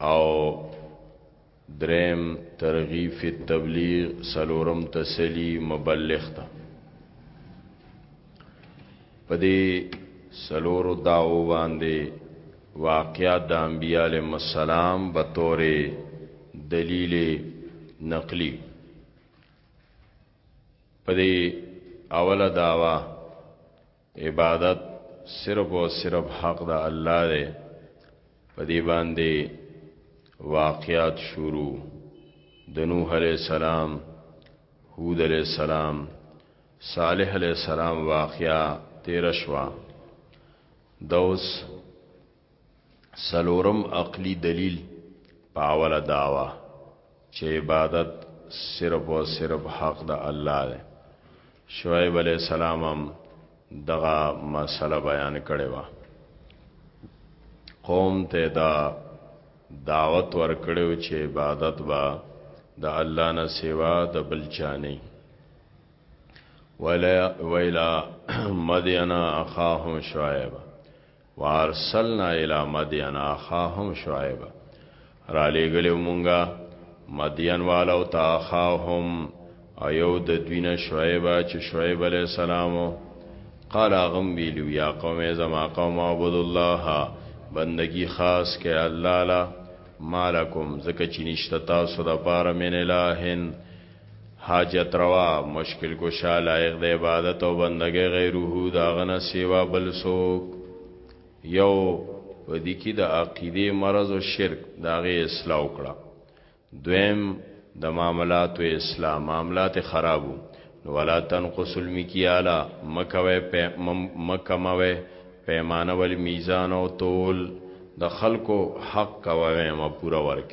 او دریم ترغیب فی التبلیغ سلورم تسلی مبلغ تا پدې سلورو داو باندې واقعات د انبیاء علیهم السلام به تور دلیل نقلی پدې اوله داوا عبادت صرف او صرف حق د الله دی په دې باندې واقعات شروع د نوح علی السلام هود علی السلام صالح علی السلام واقعا تیر شوا دوس سلورم عقلی دلیل په اوله داوا چې عبادت صرف او صرف حق د الله دی شعیب علی السلام هم دغه مسله بیان کړې و قوم ته دا دعوت ورکړو چې عبادت با د الله نه سوا د بل چا نه ولا ویلا مدینا اخاهم شعیب وارسلنا الى مدین اخاهم شعیب را لګلو مونږه مدین والو تا اخاهم ایو د دوینه شعیب چې شعیب علی السلام قال غم ویلو یا قوم زما قوم عبد الله بندگی خاص کې الله لا مالکم زکه چې نشته تاسو د پاره من الہن حاجت روا، مشکل کشا، لایق د عبادت او بندګۍ غیره د هغه نه سیوا بل څوک یو په دې کې د عقیده مرض او شرک د هغې اصلاح وکړه دویم د معاملاتو اصلاح معاملات خرابو نو ولا تنقص المکیالا مکوي مکموي پیمانه ول میزان او تول د خلکو حق کوي ما پورا ورک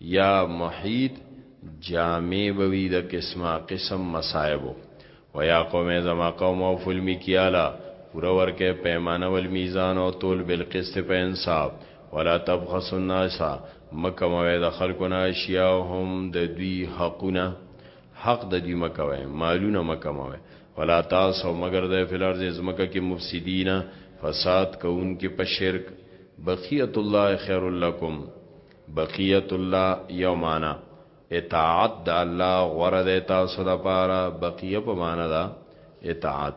یا محیط جامع به وي د قسمه قسم مصائبو و یا قوم زما قوم او فل میکیالا پورا ورکه پیمانه ول میزان او تول بالقسط په انصاف ولا تبخسوا الناس مکموي د خلقنا اشیاء هم د دوی حقونه حق د دوی مکوي مالونه مکموي ولا تاسو مگر د فلارز زمکه کې مفسدینا فساد کوونکې په شرک بقیت الله خیر لکم بقیت الله یو معنا اطاعت د الله غره د تاسو د پاره بقیه په معنا دا اطاعت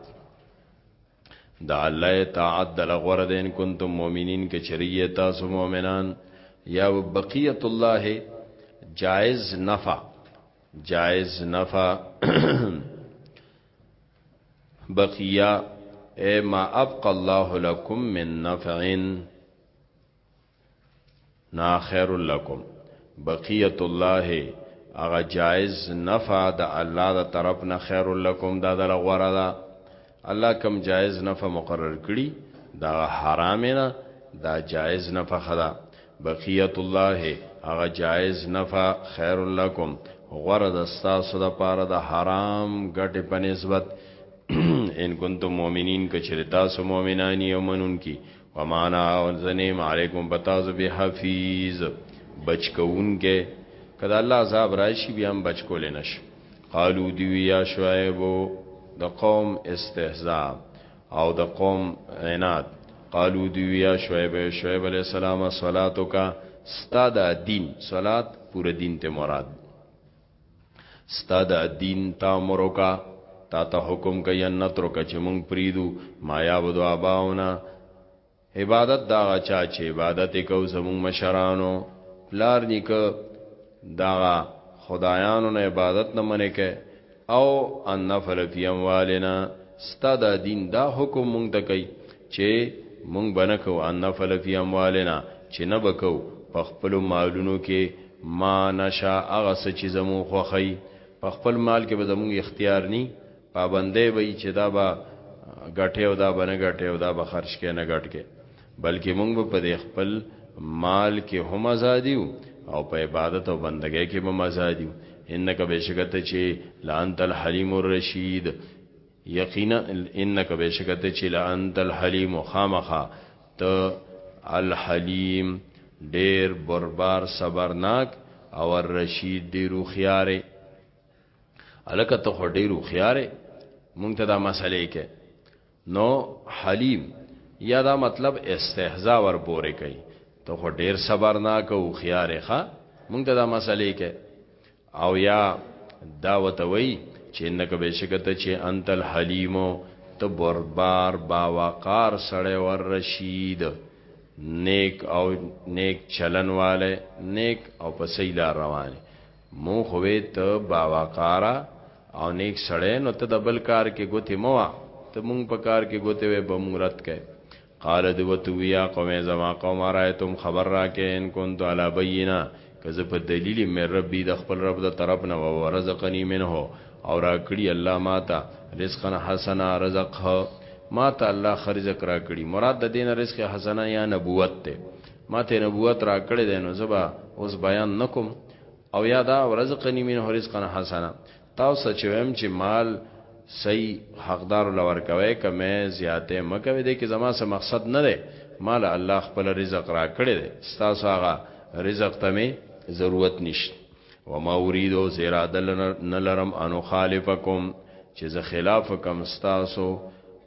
دا الله اطاعت د لغره دین کنتم مؤمنین کې چریه تاسو مؤمنان یا بقیت الله جائز نفع جائز نفع بقیه اے ما ابقى الله لكم من نفعن نا خیر لکم بقیت الله اغه جائز نفع د الله د طرف نه خیر لکم دا د لغوره دا الله کم جائز نفع مقرر کړي دا حرام نه دا جائز نفع خدا بقیت الله اغه جائز نفع خیر لکم غره د تاسو د پاره د حرام ګټه په نسبت ان کنتم مؤمنین کچری تاسو مؤمنانی او منون کی ومانا انزنیم علیکم بتاز بی حفیظ بچ کونکه کدا الله عذاب راشي بیا هم بچ کول نش قالو دی یا شعیب د قوم استهزاء او د قوم عناد قالو دی یا شعیب شعیب علی السلام صلاتک استاد دین صلات پورا دین ته مراد ستا د دین تا مروکا تا ته حکم کوي ان نترک چې مونږ پریدو ما یعبدو اباونا عبادت دا چا چې عبادت کو زمونږ مشرانو پلار نیکه دا خدایانو نه عبادت نه منې کې او ان نفل فی اموالنا ستا دا دین دا حکم مونږ ته کوي چې مونږ بنکو ان نفل فی اموالنا چې نه بکو په خپل مالونو کې ما نشاء هغه څه چې زموږ خوښوي، په خپل مال کې به زموږ اختیار نه وي، پابندی به وي چې دا به ګټې او دا به نه ګټې او دا به خرج کې نه ګټ کې، بلکې موږ به په دې خپل مال کې هم ازاد یو او په عبادت او بندګۍ کې به هم ازاد یو، انک بېشکه ته چې لانت الحلیم الرشید. یقینا انک بشکت چې لانت الحلیم خامخا ته الحلیم ډیر بربار صبرناک او الرشید ډیر خياره الکه ته ډیر خياره مونږ ته دا مسلې کې نو حلیم یا دا مطلب استهزاء ور پورې کوي ته ډیر صبرناک او خياره ښا مونږ ته دا مسلې کې او یا دا وته وی چې انک بشکت چې انت الحلیم ته بربار با وقار سړی ور رشید نیک او نیک چلن والے نیک او په صحیح لار روان مو خوې ته با وقار او نیک سړی نو ته د بل کار کې ګوتې مو ته مونږ په کار کې ګوتې وې به مونږ رات کې قال دی وتو ویا قوم زما قوم ارایتم خبر راکه ان كنت على بينا که زه په دلیل مې ربي د خپل رب د طرف نه و ورزقنی منه او را کړی الله ماته رزقنا حسنا رزق ماته الله خرزق را کړی مراد د دین رزق حسنا یا نبوت ته ماته نبوت را کړی دینو زبا اوس بیان نکم او یا دا ورزقنی منه رزقنا حسنا تاسو ته چې وایم چې مال صحیح حقدارو له ورکوئ، کمی، زیاتی مه کوئ، دې کې زما څه مقصد نه دی، ما له الله خپل رزق راکړی دی، ستاسو هغه رزق ته مې ضرورت نشته. وما اريد او زه اراده نه لرم ان اخالفکم چې زه خلاف کړم ستاسو.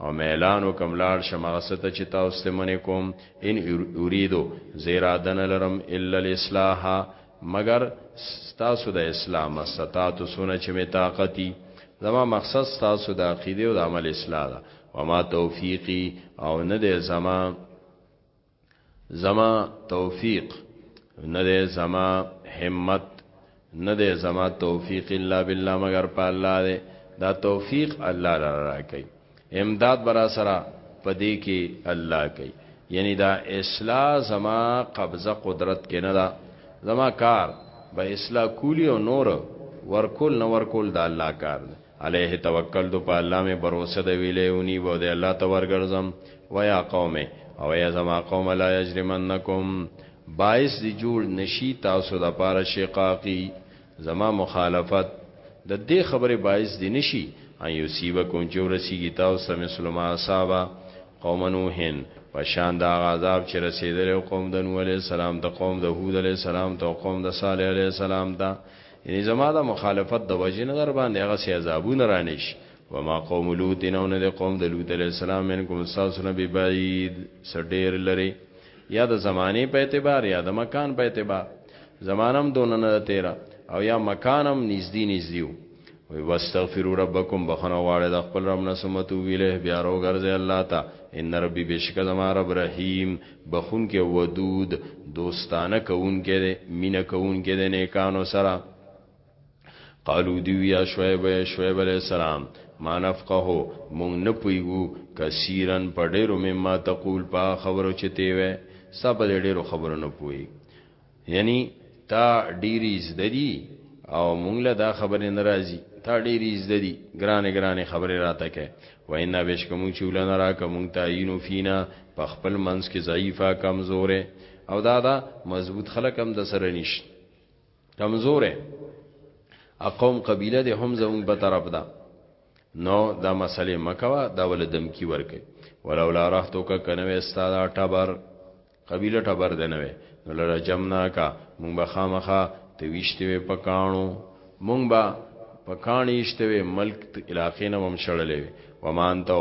او میلان وکم لاړ شم هغه څه ته چې تاسو ته منې کوم ان اریدو زه اراده نه لرم الا الاصلاح مګر ستاسو د اسلام استطاعت سونه چې می طاقتي زما مقصد ستاسو د عقیده او د عمل اصلاح ده وما توفیقی او نه د زما زما توفیق نه ده زما همت نه ده زما توفیق الا بالله مگر په الله ده دا توفیق الله لرا کوي امداد برا سره پدې کې الله کوي یعنی دا اصلاح زما قبضه قدرت کې نه ده زما کار به اصلاح کولی او نور ورکول نه ورکول دا الله کار ده علیه توکلت په الله مې بروسه د ویلې ونی و د الله ته ورګرځم و یا قومه او یا زما قوم لا یجرمنکم باعث دی جوړ نشي تاسو د پاره شقاقي زما مخالفت د دې خبره باعث دی نشي ان یصيبکم چې ورسیږي تاسو ته مسلمه صاحب قوم نوحن پشان دا عذاب چې رسیدل قوم د نوح علی السلام ته قوم د هود علی السلام ته قوم د صالح علی السلام ته یعنی زما د مخالفت د وجې نه در باندې هغه سي عذابونه رانیش وما قوم لوط نو نه د قوم د لوط علی السلام منکم ساسو نه بی بعید سډیر لري یا د زمانه په اعتبار یا د مکان په اعتبار زمانم دون نه تیرا او یا مکانم نږدې نږدې وي واستغفروا ربکم بخنه واړه د خپل رب نه سمتو ویله بیا روګرځي الله تا ان ربي بشک زما رب رحیم بخښونکی، ودود، دوستانه کوونکی دی، مینه کوونکی دی نېکانو سره. قالو دوی وی یا شعیب ای شعیب علیه السلام ما نفقه موږ نه پوهېږو کثیرا په ډېرو مما تقول په هغه خبرو چې تۀ وایې، ستا په دې ډېرو خبرو نه پوهېږو. یعنی تا ډیری زده دي او مونږ له دا خبره ناراضي تا ډیری زده دي ګران ګران خبره راته کې وینا بش کوم چې ولنه را کوم تعینو فینا په خپل منس کې ضعیفه کمزوره او دا دا مضبوط خلک هم د سره نش کمزوره اقوم قبیله د هم زمون په طرف ده نو دا مسله مکوا دا ول دمکی ورکه ولولا رحتک کنه استاد ټبر قبیله ټبر دی نه وی نو لره جمنا کا مونږ به خامخا ته ویشته وی په کانو مونږ به په کان ایشته وی ملک علاقې نه هم شړلې وی ومان ته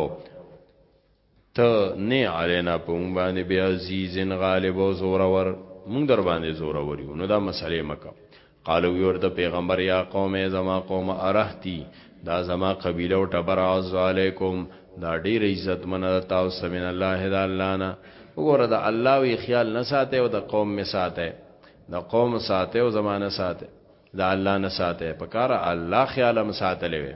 ته نه علینا په مونږ باندې بیا عزیزن غالب او زورور مونږ در باندې زورور یو نو دا مسلې مکه قال وی ورته پیغمبر یا قوم ای زما قومه ارهتی دا زما قبیله او ټبر اعز علیکم دا ډیر عزت منه ده تاسو من الله د الله نه وګوره د الله وی خیال نه ساته او د قوم می ساته د قوم ساته او زمانه ساته د الله نه ساته پکاره الله خیال هم ساتلې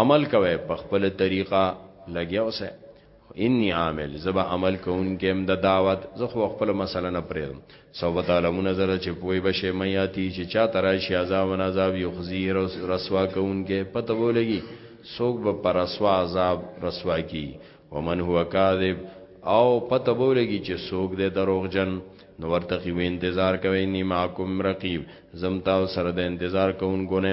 عمل کوي په خپل طریقه لګیا اوسه انی عامل زبا عمل کوونکم د دعوت زه خو خپل مسله نه پرېدم سو تعالیمون زره چې پوي بشه میاتی چې چا تراشی عذاب و عذاب یخزی رسوا کوونکې پته ولګي سوق به پر رسوا عذاب رسوا کی ومن هو کاذب او پته ولګي چې سوق دې دروغجن نو ورته وی انتظار کوي نی معکم رقیب زم تاسو سره د انتظار کوونکو نه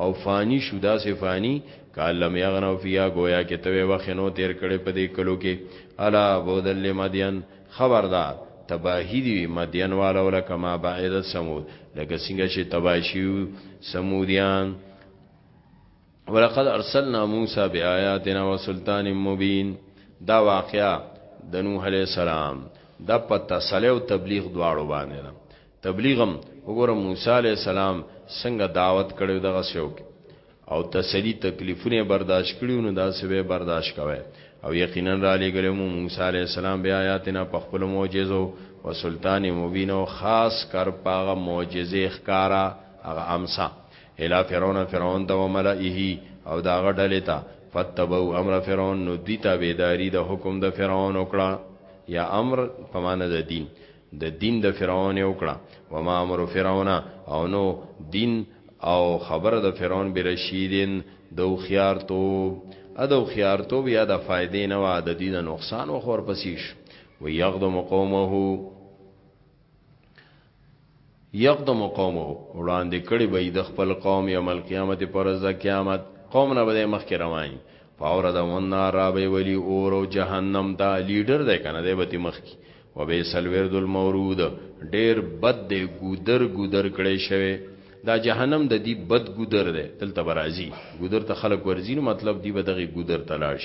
او فانی شو داسې فانی کال لم یغنو فیا گویا کې توې وخنو تیر کړي په دې کلو کې الا بودل لمدین خبردار تباهی دی مدین والو لکه ما بعیدت سمود لکه څنګه چې تباشیو سمودیان ولقد ارسلنا موسی بیااتنا وسلطان مبین دا واقعا د نوح علی السلام د پتسلیو تبلیغ دواړو باندې تبلیغ هم وګوره موسی علیه السلام څنګه دعوت کړو دغه سیو کې او تسلی تکلیفونه برداشت کړیو نو دا سبه برداشت کوي او یقینا را لګل مو موسی علی السلام بیا آیاتنا په خپل معجزو او سلطان مبین او خاص کر پاغه معجزه ښکارا هغه امسا الی فرعون فرعون ته وملئه او دا غډلې تا فتبو امر فرعون نو دوی تابعداري د حکم د فرعون وکړه یا امر په معنی د دین د دين د فرعون يې وکړه وما امر فرعون او نو دين او خبره د فرعون برشيد د هوښيار توب ا د هوښيار توب يا د فائدې نه وا د دې د نقصان وخور پسیش ويغدم قومه یقدم قومه وړاندې کړي به یې د خپل قوم یوم القیامت په ورځ د قیامت قوم نه به دی مخکې روان وي فاورد النار را به ولی اور او جهنم ته لیډر دی کنه دی به تی مخکې و به سلورد المورود ډیر بد دی ګودر ګودر کړي شوی دا جهنم د دې بد ګودر دی دلته برازي ګودر ته خلک ورزین مطلب دی به دغه ګودر تلاش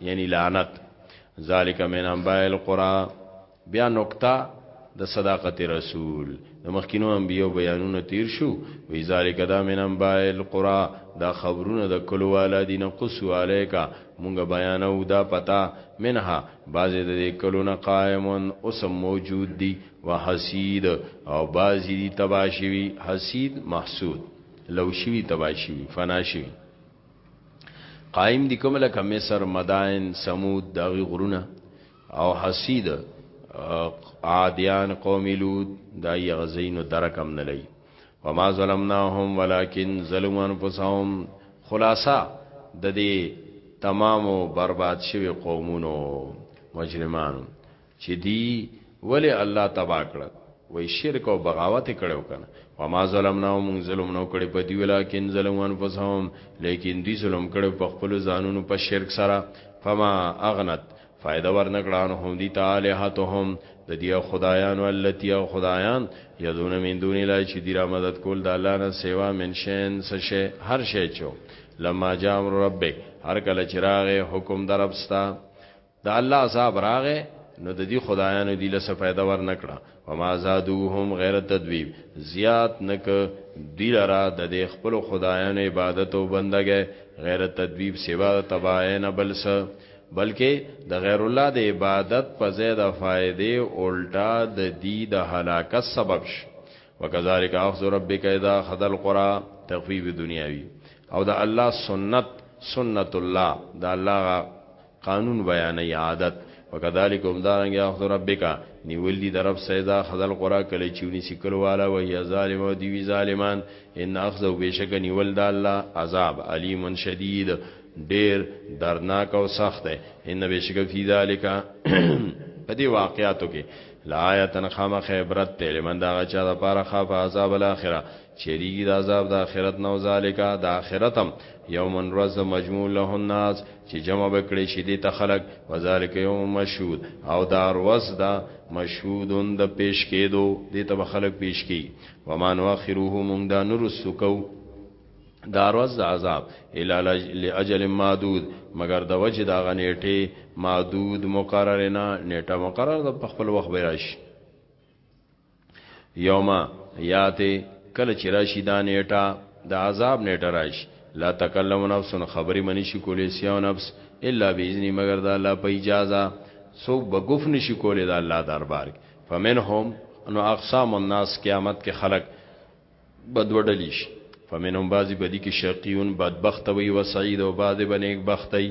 یعنی لعنت ذالک من انباء القرى بیا نقطه د صداقت رسول د مخکینو انبیو بیانونه تیر شو وی ذالک دا من انباء القرى دا خبرونه د کلو والا دین قصو علیکا مونږ بیانو دا پتا منها بعضی د دې کلو نه قائمون اوس موجود دي وحسید او بعضی دي تباشوی حسید محسود لو شوی تباشوی فنا شوی قائم دي کوم لکه مصر مدائن سمود داغي غرونه او حسید عادیان قوم لود دا یغزین درکم نه لای وما ظلمناهم ولكن ظلموا انفسهم خلاصہ د دې تمام او برباد شوی قومونو مجرمانو چی دی ولی الله تباه کړل وای شرک او بغاوت یې کړی و که نه؟ وما ظلمناهم مونږ ظلم نه و کړی په دوی ولکن ظلموا انفسهم لیکن دوی ظلم کړی په خپلو ځانونو په شرک سره فما اغنت فایده ورنه کړه عنهم دوی ته الهتهم د دې هغه خدایانو التي هغه خدایان یدعون من دون الله چې دوی رامدد کول د الله نه سوا من شین څه شی هر شی چې لما جاء امر ربک هر کله چې راغی حکم د رب ستا د الله عذاب راغې نو د دې خدایانو دی له څه فائدہ ورنکړه وما زادوهم غیر تدویب زیات نک دی لرا د دې خپل خدایانو عبادت او بندګې غیر تدویب سوا تباین بلس بلکې د غیر الله د عبادت په زید فائدې الټا د دې د هلاکت سبب شي وکذالک اخذ ربک اذا خذ القرى تخفیف دنیاوی او د الله سنت سنت الله د الله قانون بیانوي عادت وکذالک همدارنګه اخذ ربک نیول دي د رب سره اذا اخذ القرى کله چې ونیسي کلو والا وهي ظالمه او دوی وي ظالمان ان اخذه بېشکه نیول د الله عذاب علیم شدید ډېر دردناک او سخت دی ان بېشکه فی ذلک په دې واقعاتو کې لآیتن خامخ عبرت دی لمن دا غا چا د پاره خاف عذاب الاخره چیریږي د عذاب د آخرت نو ذالیکا د آخرتم یوم ورځ مجموع له الناس چې جمع بکړي شي د تخلق وذالک یوم مشهود او دا ورځ دا مشهودون د پیش کېدو د تب خلق پیش کی ومان واخره مونږ دا نور سکو دا ورځ د عذاب الا لاجل معدود مگر د وجه دا غنیټه معدود مقرره نه نیټه مقرره د خپل وخت به راشي یوما یاته کله چې راشي دا نیټه د عذاب نیټه راشي لا تکلم نفس خبرې منی شي کولې سیو نفس الا باذن مگر دا الله په اجازه څوک به ګف نشي کولې دا الله دربار فمنهم انو اقسام الناس قیامت کې خلق بدوډلی شي فمنهم بعضی بدی کې شقیون بدبخت وي او سعید او بعضی بنیک بخت وي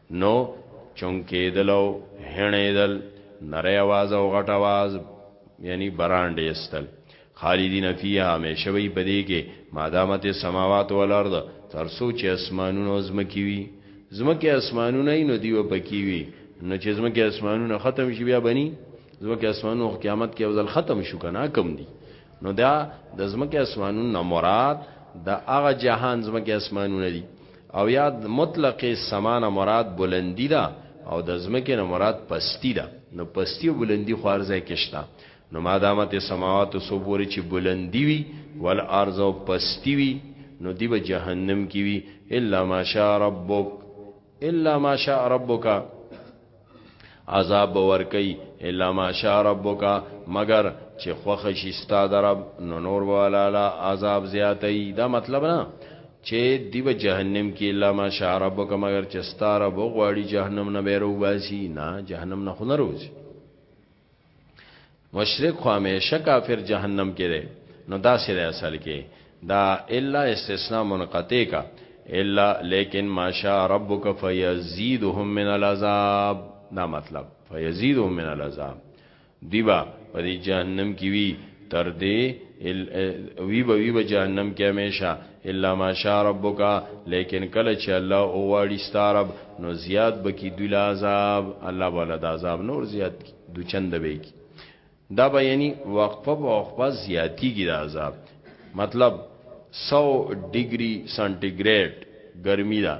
نو چونکېدلو هنېدل نری आवाज او غټ आवाज یعنی برانډې استل خالدین فیها همیشه وی پدې کې مادامت السماوات والارض تر سوچ اسمانونو زمکی وی زمکه اسمانونه نو دیو پکی وی نو چې زمکه اسمانونه ختم شي بیا بنی زمکه اسمانونو قیامت کې ځل ختم شو کنه کم دي نو دا د زمکه اسمانونو مراد د هغه جهان زمکه اسمانونه دي او یا مطلق سما نه مراد بلندی ده او د ځمکې نه مراد پستی ده نو پستی او بلندی خو هر ځای کې شته نو ما دامت سماوات سو پوری چې بلندی وي ول ارض او پستی وي نو دی به جهنم کې وي الا ماشاء ربک الا ماشاء ربک عذاب به ورکي الا ماشاء ربک مگر چې خوخ شي ستا درب نو نور والا لا عذاب زیاتې دا مطلب نه چې دیو جهنم کې الا ماشاء ربک مگر چې ستا رب غواړي جهنم نه بیرو باسي نه جهنم نه خنروز مشرک خو همیشه کافر جهنم کې دی نو دا سره اصل کې دا الا استثناء منقطع کا الا لیکن ماشاء ربک فیزيدهم من العذاب دا مطلب فیزيدهم من العذاب دیبا په دې جهنم کې وی تر دې وی به وی به جهنم کې همیشه الا ماشاء ربک لیکن کله چې الله او واړی ستارب نو زیات بکی دل عذاب الله ولدا عذاب نور زیات کی دوچند به کی دا به یعنی وقفه په وقفه زیاتیږي د عذاب مطلب 100 ډیګري سانټیګریډ ګرمي ده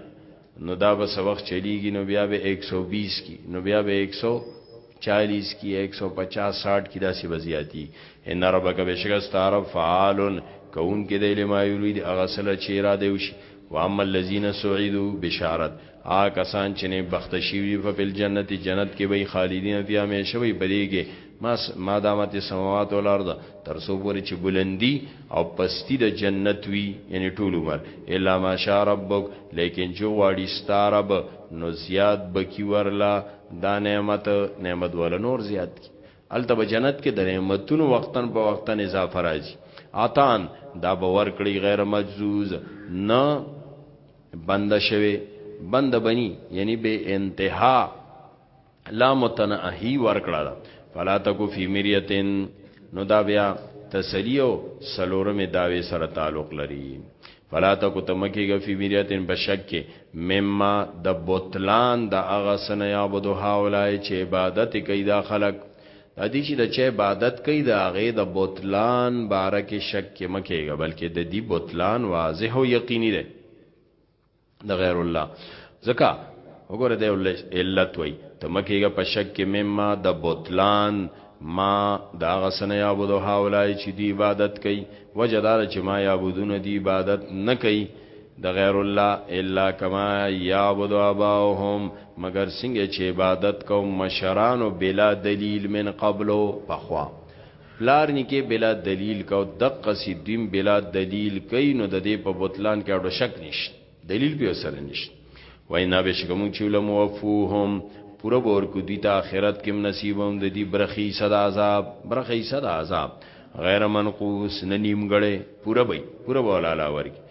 نو دا به څه وخت چلیږي نو بیا به 120 کی نو بیا به 140 کی 150 60 کی داسې وزیاتی ان ربک بشکست عرب فعالن کون کې د لما یرید اغسل چیرا دیوش واما الذین سعیدو بشارت آ کسان چې نه بخت شي په بل جنت جنت کې وي خالدین فی همیشه وي بریږي ما ما دامت سماوات او الارض تر سو پورې چې بلندی او پستی د جنت وی یعنی ټول عمر الا ماشاء ربک لیکن جو واړی ستارب نو زیات بکی ورلا دا نعمت نعمت ول نور زیات کی الته به جنت کې د نعمتونو وقتن په وقتن اضافه راځي عطان دا باور کړی غیر مجزوز نه بند شوی بند بنی یعنی بے انتها لا متناهی ورکړه دا فلا تکو فی مریتن نو دا بیا تسلیو سلورم داوی سره تعلق لري فلا تکو تمکیږي فی مریتن بشک مما د بوتلان د اغه سن یعبدو هاولای چې عبادت کوي دا خلک ادي چې د چا عبادت کوي د هغه د بوتلان بارکه شک کې مکیږي بلکې د دې بوتلان واضح او یقیني دی د غیر الله ځکه وګوره د علت وای ته مکیږي په شک کې مما د بوتلان ما دا غسن یعبدو هاولای چې دی عبادت کوي وجدار چې ما یعبدون دی عبادت نه کوي د غیر الله الا کما یعبد اباهم مگر څنګه چې عبادت کوم مشرانو بلا دلیل من قبلو پخوا پلار نکې بلا دلیل کو دقه سی دیم بلا دلیل کین نو د دې په بوتلان کې اړو شک نشته دلیل به سره نشته وینا به شګم چې لم وفوهم پورا بور کو دي ته آخرت کې نصیبوم د دې برخي صدا عذاب برخي صدا عذاب غیر منقوس نه نیمګړې پورا به پورا بولاله ورګي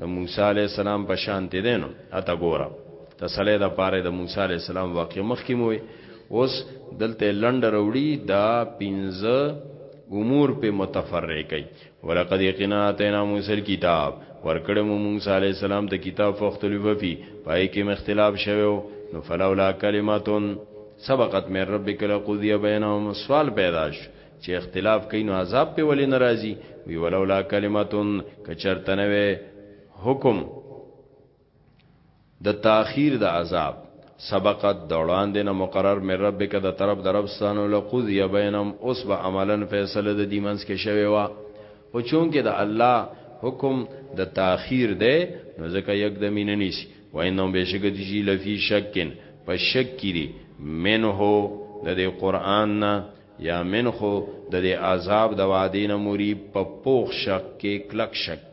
د موسی علی السلام په شان ته دینو اته ګوره تسلی د پاره د موسی علی السلام واقع مخ کې موي اوس دلته لند وروړي دا پنځه امور په متفرع کوي ولقد یقینا اتینا موسی الكتاب ورکړه مو موسی علی السلام ته کتاب فختلف فی پای کې مختلاف شوو نو فلولا کلمتون سبقت من ربک لقضی بینهم سوال پیدا شو چې اختلاف کین او عذاب په ولې ناراضي وی ولولا کلمتون کچرتنوي حکم د تاخير د عذاب سبقت دوړان دینه مقرر مې رب کې د طرف د رب ستانو لقضی بینم اوس به عملا فیصله د دیمنس کې شوی و او چون کې د الله حکم د تاخير دی نو ځکه یک د مين نه شي وینم بشک د جی لفی شکن په شک کې دي منه د قران نه یا من خو د دې عذاب د وعده نه مري په پوخ شک کې کلک شک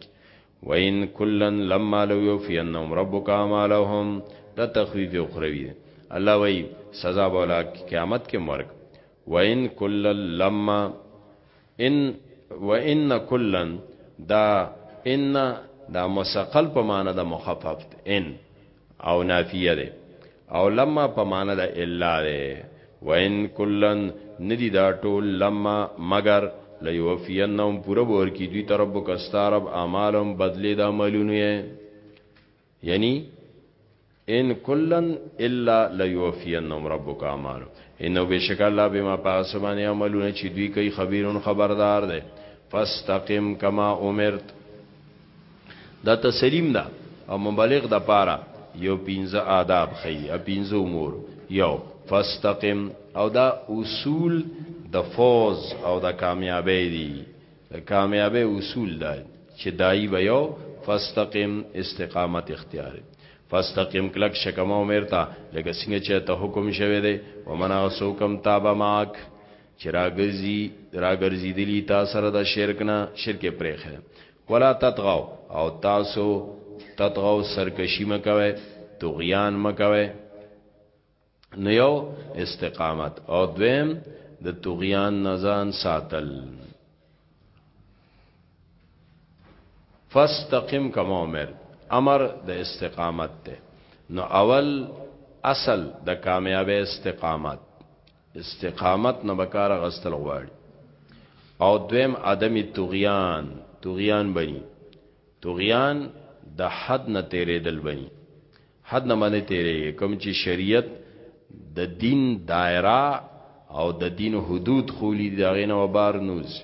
وین کلن لما لو یوفینهم ربک اعمالهم دا تخویف اخروی دی الله وی سزا بولا قیامت کې مرګ وان کل لما ان وان کلن دا ان دا مسقل په معنا د مخفف ان او نافیه ده او لما په معنا ده الا ده وان کلن ندی دا ټول لما مگر لیوفینهم پورا بور کی دوی ترب کستارب اعمالهم بدلی دا عملونه یعنی ان کلن الا لیوفینهم ربک اعمال انه بشک الله بما پاسبان عملونه چې دوی کوي خبيرون خبردار ده فاستقم کما امرت دا تسلیم ده او مبلغ د پاره یو پنځه آداب خي ا پنځه امور یو فاستقم او دا اصول د فوز او د کامیابی دي د کامیابی اصول دا چې دای به یو فاستقم استقامت اختیار فاستقم کلک شکما عمرتا لکه څنګه چې ته حکم شوه دی ومنا سوکم تاب ماک چې راګرځي راګرځي دلی تا سره د شرک نه شرک پرېخه ولا تطغوا او تاسو تطغوا سرکشی مکوي طغیان مکوي نو یو استقامت او دویم د طغیان نزان ساتل فاستقم کما امر امر د استقامت ته نو اول اصل د کامیابی استقامت استقامت نه به کار غستل غواړي او دویم عدم طغیان طغیان بني طغیان د حد نه تیرېدل بني حد نه باندې تیرېږي کوم چې شریعت د دین دایره او د دین حدود خولي دغه نه وبار نوځي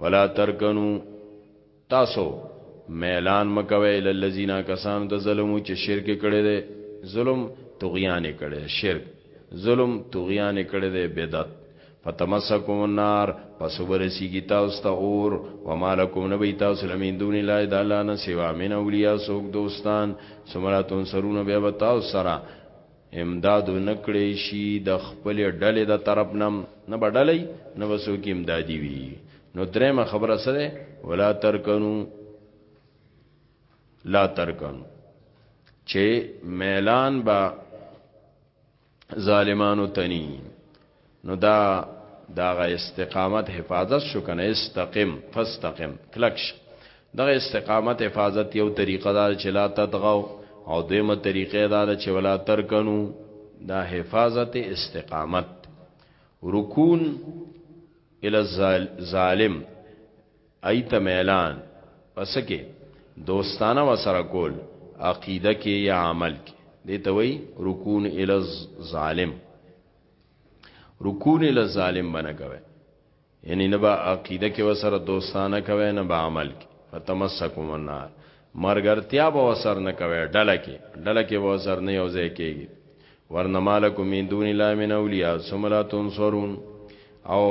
ولا ترکنو تاسو میلان مکوي ال الذين کسانو ته ظلمو چې شرک کړي دي ظلم طغیان کړي شرک ظلم طغیان کړي دي بدعت فتمسکم النار پس ورسی کی تاسو ته اور و مالکم نبی تاسو لمین دون الله د الله نه سوا من اولیاء سوک دوستان سمراتون سرونه بیا تاسو سره امداد نکړی شي د خپل ډلې د طرف نم نه بډلې نه وسو کې امدادي وي نو درېمه خبره سره ولا ترکنو لا ترکنو چې میلان با ظالمانو تنی نو دا داغه استقامت حفاظت شو کنه استقم فاستقم کلکش دغه استقامت حفاظت یو طریقه دار چې لا تدغو او دیمه طریقه دار چې ولا ترکنو دا حفاظت استقامت رکون ال ظالم ایت میلان پسکه دوستانه وسره کول عقیده کې یا عمل کې دې ته وای رکون ال ظالم رکون له ظالم بنه کوي یعنی نه با عقیده کې وسره دوستانه کوي نه با عمل کې فتمسکم النار مرګرتیا به وسر نه کوي ډله کې ډله کې به وسر نه یو ځای کېږي ورنمالکم من دون الله من اولیاء ثم لا تنصرون او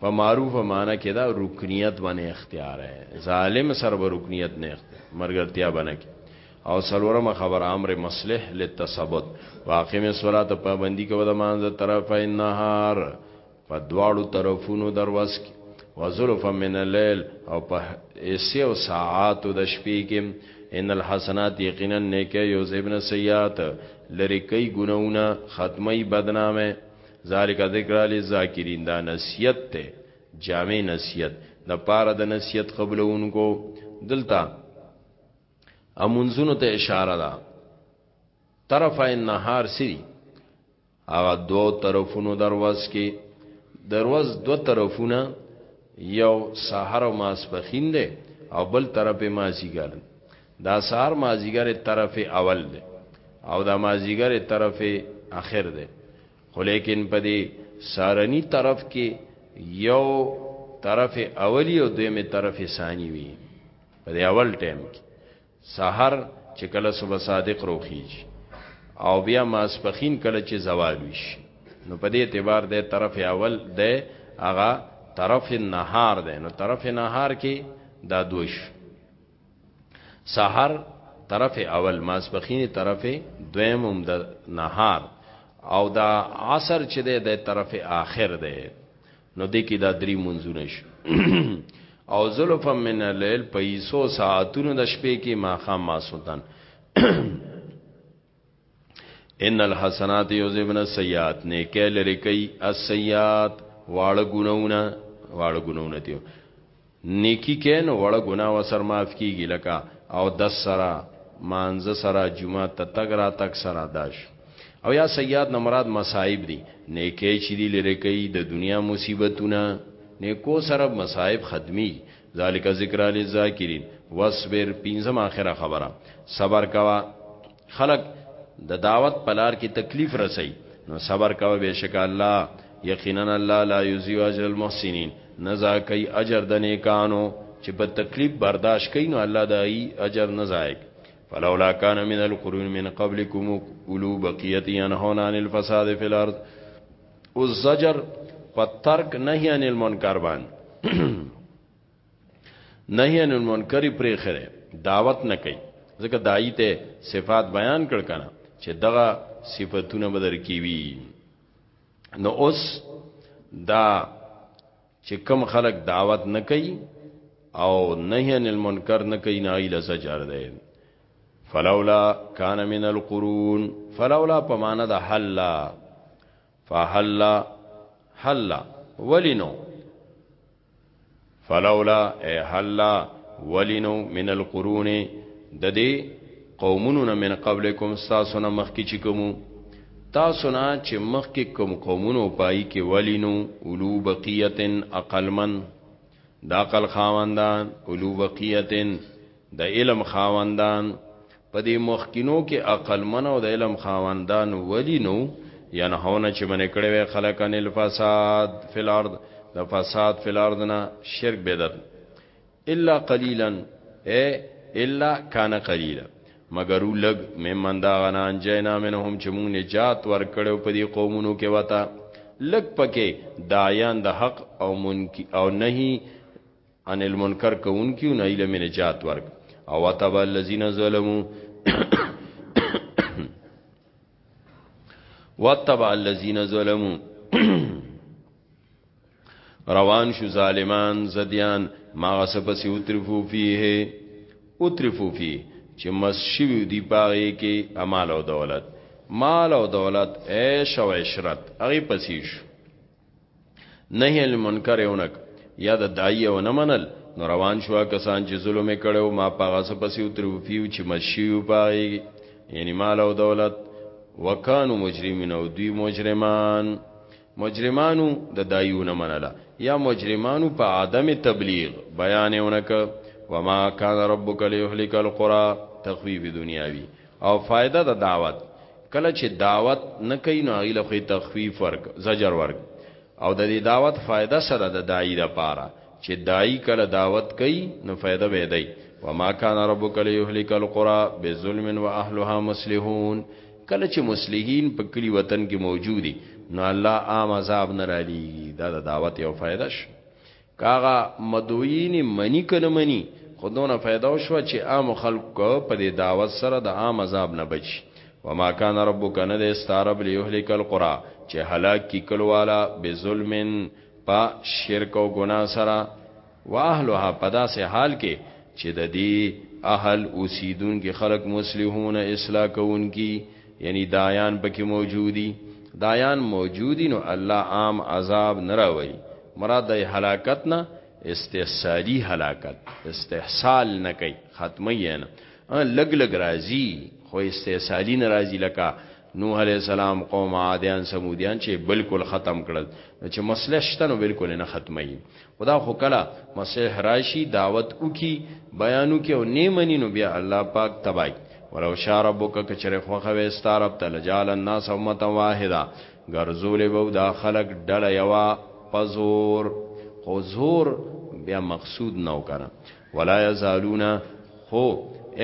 په معروف معنی کې دا رکنیت باندې اختیار ہے ظالم سر به رکنیت نه اختیار مرګرتیا باندې کې او سلورم خبر امر مصلح للتثبت واقیم الصلاه ته پابندی کوو د مانځ طرف النهار په دواړو طرفونو دروس کې وظلف من الليل او په ایسیو ساعات د شپې کې ان الحسنات یقینا نیکه یوزبن سیئات لری کوي ګناونه ختمي بدنامه ذالک ذکر للذاکرین دا نصیحت ته جامع نصیحت د پاره د نصیحت قبلونکو دلته امونزونو ته اشاره ده طرف النهار سری هغه دو طرفونو درواز کې درواز دو طرفونه یو سحر او ماسپخین ده او بل طرف مازیګر دا سهار مازیګر طرف اول دی او دا مازیګر طرف اخر دی خو لیکن په دې سارنی طرف کې یو طرف اولی او دویمه طرف ثانی وی په دې اول ټیم کې سحر چې کله صبح صادق روخیج او بیا ماسپخین کله چې زوال ویش نو په دې اعتبار د طرف اول د اغا طرف نهار ده نو طرف نهار کې دا دوش سحر طرف اول ماسپخین طرف دویم هم د نهار او دا عصر چې ده د طرف آخر ده نو د کې دا درې منځونه شو او ظلف من الليل پیسو ساعتونو د شپې کې ماخام ماسوتن ان الحسنات یذهبن السیئات نیکه لری کوي السیئات واړه ګناونه واړه ګناونه دي نیکی کین واړه ګنا وسر معاف کیږي لکه او د سرا مانز سرا جمعه تتګ را تک سرا داش او یا سیئات نه مراد مصائب دي نیکه چې دي لری کوي د دنیا مصیبتونه نیکو سره مصائب ختمي ذالک ذکر للذاکرین واصبر پنځم اخره خبره صبر کوا خلق د دعوت پلار کې تکلیف رسي نو صبر کوا بهشکه الله یقینا الله لا یذیع اجر المحسنین نزا کوي اجر د نیکانو چې په تکلیف برداشت کوي نو الله دای اجر نه ځای فلولا کان من القرون من قبلکم اولو بقیه ينهون عن الفساد فی الارض او زجر په ترک نهی عن المنکر باندې نهی عن المنکر پرې خره دعوت نه کوي ځکه دای ته صفات بیان کړ کنه چې دغه صفاتونه بدر کیوي نو اوس دا چې کم خلق دعوت نه کوي او نهي عن المنکر نه کوي نه ایله زجر ده فلولا کان من القرون فلولا په معنا د حلا فحلا حلا ولینو فلولا ای حلا ولینو من القرون د دې قومونو نه من قبلکم تاسو نه مخکې چې کوم تاسو نه چې مخکې کوم قومونو پای کې ولینو اولو بقیتن عقلمن دا عقل خاوندان اولو بقیتن د علم خاوندان په دې مخکینو کې عقلمن او د علم خاوندان ولینو ینهونه چې من کړي وي خلقن الفساد فی الارض د فساد فی الارض نه شرک بدعت الا قليلا اي الا كان قليلا مگر لګ ممن دا غنا انجینا منهم چې موږ نجات ورکړو په دې قومونو کې وتا لګ پکې دایان د حق او منکی او نهي ان المنکر کوونکیو نه علم نجات ورک او وتب الذين ظلموا وتب الذين ظلموا روان شو ظالمان زدیان ما غصب سی اترفو فیه اترفو فیه چې مسشوی دی پاغه کې امال او دولت مال او دولت عیش او عشرت هغه پسیش نه المنکر اونک یا د دای او نه منل نو روان شو کسان چې ظلم کړو ما پاغه څه پسې اترو فیو چې مشیو پای یعنی مال او دولت وکانو مجرمین او دوی مجرمان مجرمانو د داعی ونه منله یا مجرمانو په عدم تبلیغ بیان یې ونه کړ وما کان ربک لیهلک القرى تخویف دنیاوی او فائدہ د دعوت کله چې دعوت نه کوي نو هغه له تخویف ورک زجر ورک او د دې دعوت فائدہ سره د داعی د پاره چې داعی کله دعوت کوي نو فائدہ به دی وما کان ربک لیهلک القرى بظلم واهلها مصلحون کله چې مصلحین په کلی وطن کې موجودي نو الله عام عذاب نه را لېږي دا د دعوت یو فائدہ شو کاغه مدوین منی کنه منی خودونه فائدہ شو چې عام خلق په دې دعوت سره د عام عذاب نه بچ وما کان ربک نه د استعرب لیهلک القرى چې هلاک کی کلوالا بظلمن په شرک او ګنا سره واهلها پدا سه حال کې چې د دې اهل اوسیدونکو خلق مصلحون اصلاح کوونکی یعنی دایان پکې موجودی دایان موجودی نو الله عام عذاب نه راوي مراد د هلاکت نه استحصالی هلاکت استحصال نه کوي ختمه یې نه لګ لګ راځي خو استحصالی نه راځي لکه نوح علی السلام قوم عادیان سمودیان چې بالکل ختم کړل چې مسله شته نو بالکل نه ختمي خدا خو کلا مسیح راشی دعوت وکي بیانو کې او نه منی نو بیا الله پاک تبای ولو شاء ربک کچره خوخه وستا رب تعالی جعل الناس امه واحده ګرځول به دا خلق ډله یوا پزور خو زور بیا مقصود نو کنه ولا یزالون خو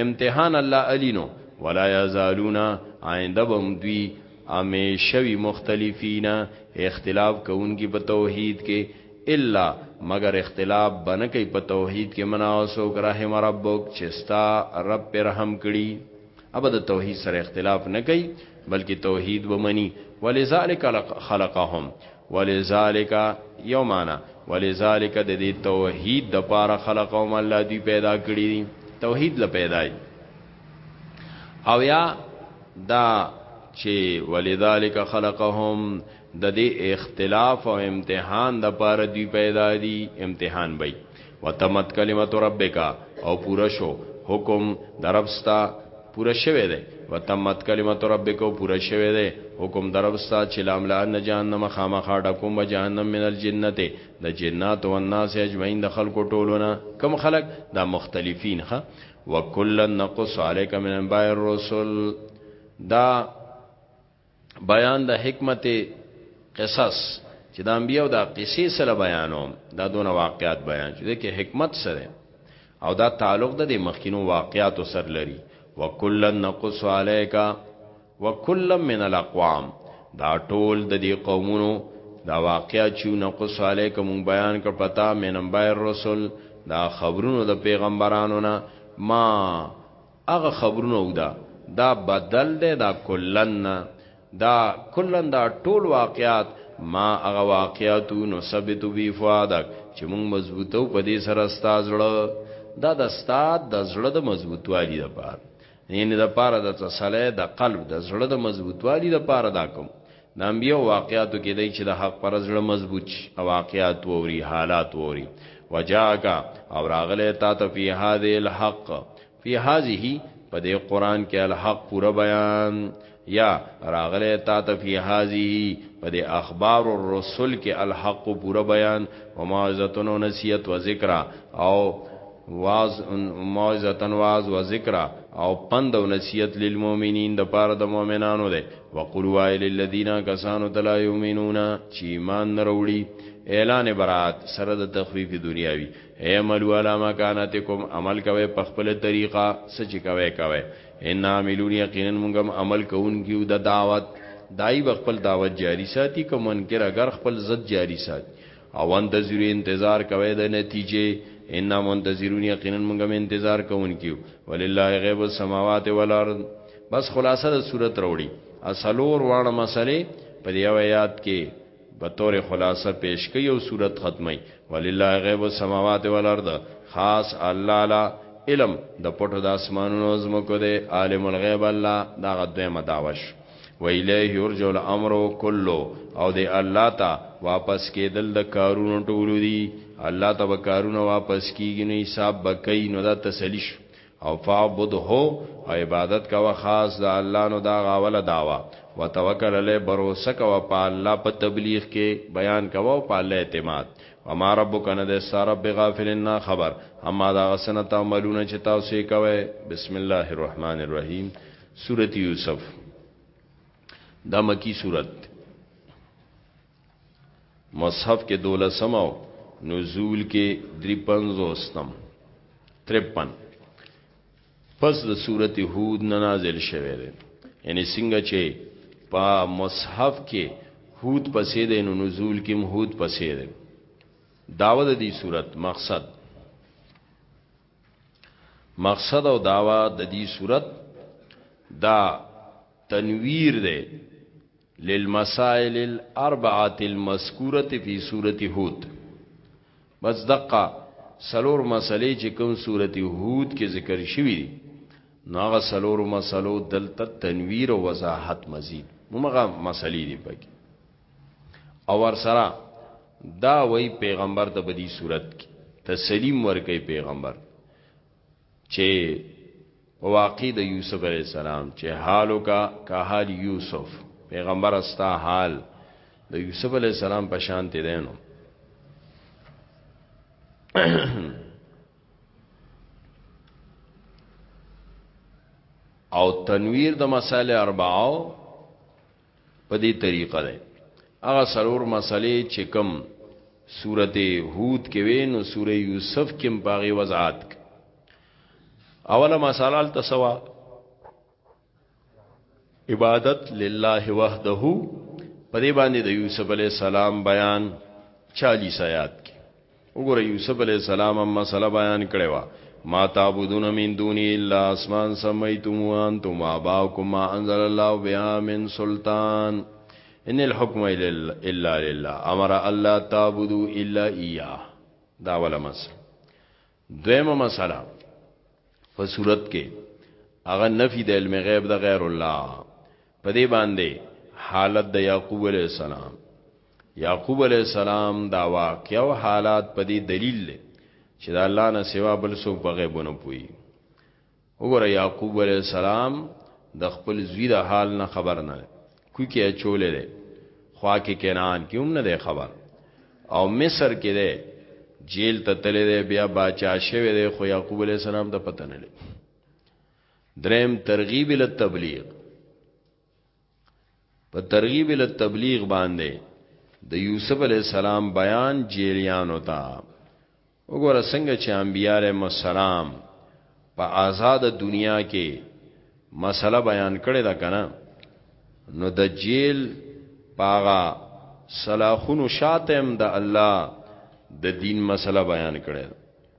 امتحان الله علینو ولا یزالون آینده بم دوی امیشوی مختلفینا اختلاف کوونکی په توحید کې الا مګر اختلاف به نه کوي په توحید کې منا او سوک رحم ربک چې ستا رب پر رحم کړي اب د توحید سره اختلاف نه کوي بلکې توحید ومني ولذالک خلقهم ولذالک یومانا ولذالک د دې توحید د پاره خلقهم الله دوی پیدا کړی دي توحید ل پیدای او یا دا چې ولذالک خلقهم د دې اختلاف او امتحان د پاره دوی پیدا دي امتحان وي وتمت کلمت ربک او پورا شو حکم دربستا پورا شوه دی وتمت کلمت ربک او پورا شوه دی حکم دربستا چې لام لعن جهنم خامخا ډکوم به جهنم من الجنته د جنات او الناس اجمعین د خلکو ټولونه کم خلک دا مختلفین ښه وکلا نقص علیک من انباء الرسل دا بیان د حکمت قصص چې د انبیو د قصې سره بیانوم دا دون واقعات بیان چې د کې حکمت سره او دا تعلق د مخکینو واقعات سره لري وکلن نقص علیکا وکلن من الاقوام دا ټول د دې قومونو دا واقعیا چې نقص علیکم بیان کړ پتا منبای رسول دا خبرونو د پیغمبرانو نه ما هغه خبرونه اودا دا بدل دی دا کلن نه دا کلن دا ټول واقعات ما هغه واقعاتو نو ثبت بی فوادک چې موږ مضبوطو په دې سره استاد زړه دا د استاد د زړه د مضبوطوالي لپاره یعنی د پاره د تسلی د قلب د زړه د مضبوطوالي لپاره دا کوم د انبیو واقعاتو کې دی چې د حق پر زړه مضبوط شي او واقعات ووري حالات ووري وجاګه او راغله تا ته فی هذه الحق فی هذه په دې قران کې الحق پورا بیان یا راغله تا ته فی هذه په دې اخبار الرسل کې الحق پورا بیان و موعظه و نصیحت و ذکر او واز موعظه واز و ذکر او پند او نصیحت للمؤمنین د پاره د مؤمنانو ده وقل وای للذین کسانو تلا یؤمنون چې ایمان نه وروړي اعلان برات سره د تخفیف دنیاوی اعملوا علی مکانتکم عمل کوي په خپل طریقه سچ کوي کوي ان عاملون یقینا موږ عمل کوونکیو د دعوت دای خپل دعوت جاری ساتي کوم منکر اگر خپل زد جاری ساتي او وانتظرو انتظار کوئ د نتیجې انا منتظرون یقینا موږ هم انتظار کوونکیو ولله غیب السماوات والارض بس خلاصه د صورت وروړي اصلور وانه مسلې په دې آیات کې به تور خلاصه پیش کوي او صورت ختمي ولله غیب السماوات والارض خاص الله لا علم د پټو د اسمانونو زمکو دی عالم الغیب الله دا غدوی مداوش و الیه یرجع الامر کلو او دی الله ته واپس کېدل د کارونو ټولو دی الله ته به کارونه واپس کیږي نه حساب بکې نو دا تسلی شو او فعبد هو او عبادت کا خاص د الله نو دا غاوله داوا وتوکل علی بروسه کا په الله په تبلیغ کې بیان کا او په الله اعتماد وما ربک نه د سارب بغافلن خبر اما دا غسنه تعملون چې تاسو کوي بسم الله الرحمن الرحیم سورت یوسف دا مکی سورت مصحف کې دوله سماو نزول کې دری پنزوستم ترپن پس د سورت هود نه نازل شوه دی یعنی څنګه چې په مصحف کې هود پسې دی نو نزول کې هود پسې دی داوه د دې صورت مقصد مقصد او دعوا د دې صورت دا تنویر دی للمسائل الاربعه المذکوره فی سورته هود بس دقه سلور مسلې چې کوم سورته هود کې ذکر شوی دی نو هغه سلور مسلو دلته تنویر او وضاحت مزید موږ مسلې دی پکې او ور سره دا وای پیغمبر ته بدی صورت کې تسلیم ورکې پیغمبر چې واقع د یوسف علی السلام چې حالو کا کا حال یوسف پیغمبر استا حال د یوسف علی السلام په شان ته دینو او تنویر د مسائل اربعو په دې طریقه ده هغه سلور مسلې چې کوم سورته هود کې وین او سوره یوسف کې هم باغی وضاحت اوله مساله تسوا عبادت لله وحده په دې باندې د یوسف علی السلام بیان 40 آیات وګوره یوسف علی السلام هم مسله بیان کړې و ما تعبدون من دون الا اسمان سمیتم انتم اباکم ما انزل الله بها من سلطان ان الحكم الا لله امر الله تعبدوا الا اياه دا ولا مسله دویمه مسله په صورت کې هغه نفي د علم غیب د غیر الله په دې باندې حالت د یعقوب علی السلام یعقوب علی السلام دا واقع او حالات په دې دلیل دی چې د الله نه سوا بل څوک په غیبونو پوي وګوره یعقوب علی السلام د خپل زوی د حال نه خبر نه کوي کې چولې ده خوا کې کنان کې هم نه ده خبر او مصر کې ده جیل ته تللی دی بیا باچا شوی دی خو یعقوب علی السلام ته پته نه لګي دریم ترغیب ال تبلیغ په ترغیب ال تبلیغ باندې د یوسف علی السلام بیان جیلیان وتا وګوره څنګه چې انبیاره مسالم په آزاد دنیا کې مسله بیان کړی دا کنه نو د جیل پاغا صلاحونو شاتم د الله د دین مسله بیان کړی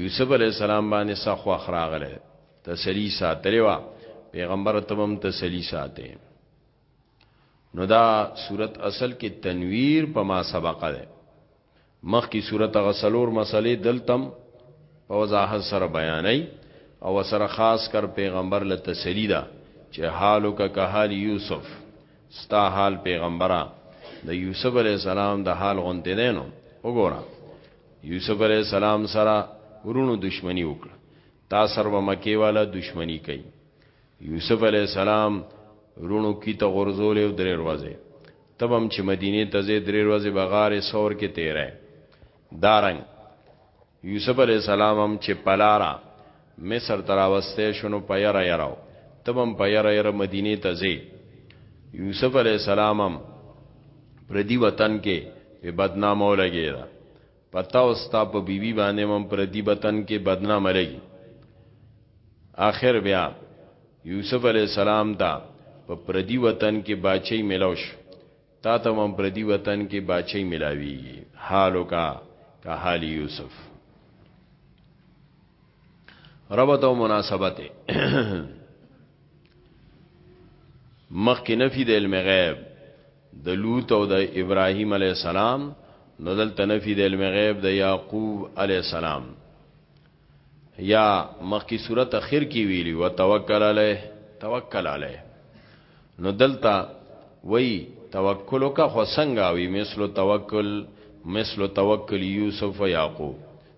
یوسف علیه السلام باندې سخت وخت راغلی تسلی ساتلی وه پیغمبر ته هم تسلی ساتي نو دا صورت اصل کې تنویر په ما سبقه ده مخ کی صورت غسلور مسلې دلتم په وضاحت سره بیانې او سره خاص کر پیغمبر له تسلی ده چې حالو کا که حال یوسف ستا حال پیغمبره د یوسف علی السلام د حال غونډې دینو وګوره یوسف علیه السلام سره ورونو دشمنی وکړه تا سر به مکی والا دشمنی کوي یوسف علیه السلام ورونو کی ته غرزول او درې ورځې تبم چې مدینه ته زه درې ورځې بغار سور کې تیرې دارنګ یوسف علیه السلام هم چې پلارا مصر ته راوستی شو نو په یره یره و، ته به هم په یره یره مدینې ته ځې، یوسف علیه السلام هم پردي وطن کې بې بدنامه ولګېده، په تا او ستا په بیبي باندې هم پردي وطن کې بدنامه لګي، اخر بیا یوسف علیه السلام ته په پردي وطن کې باچهي مېلاو شوه. تاته هم پردی وطن کی باچهی ملاویږي حال وکا که حال یوسف ربط او مناسبت مخکې نفي د علم غیب د لوط او د ابراهیم علی السلام نو دلته نفي د علم غیب د یعقوب علی السلام یا مخکی صورت اخر کی ویلی و توکل علیه توکل علیه نو دلتا وی توکل کا خو څنګه وی مثلو توکل مثلو توکل یوسف و یعقوب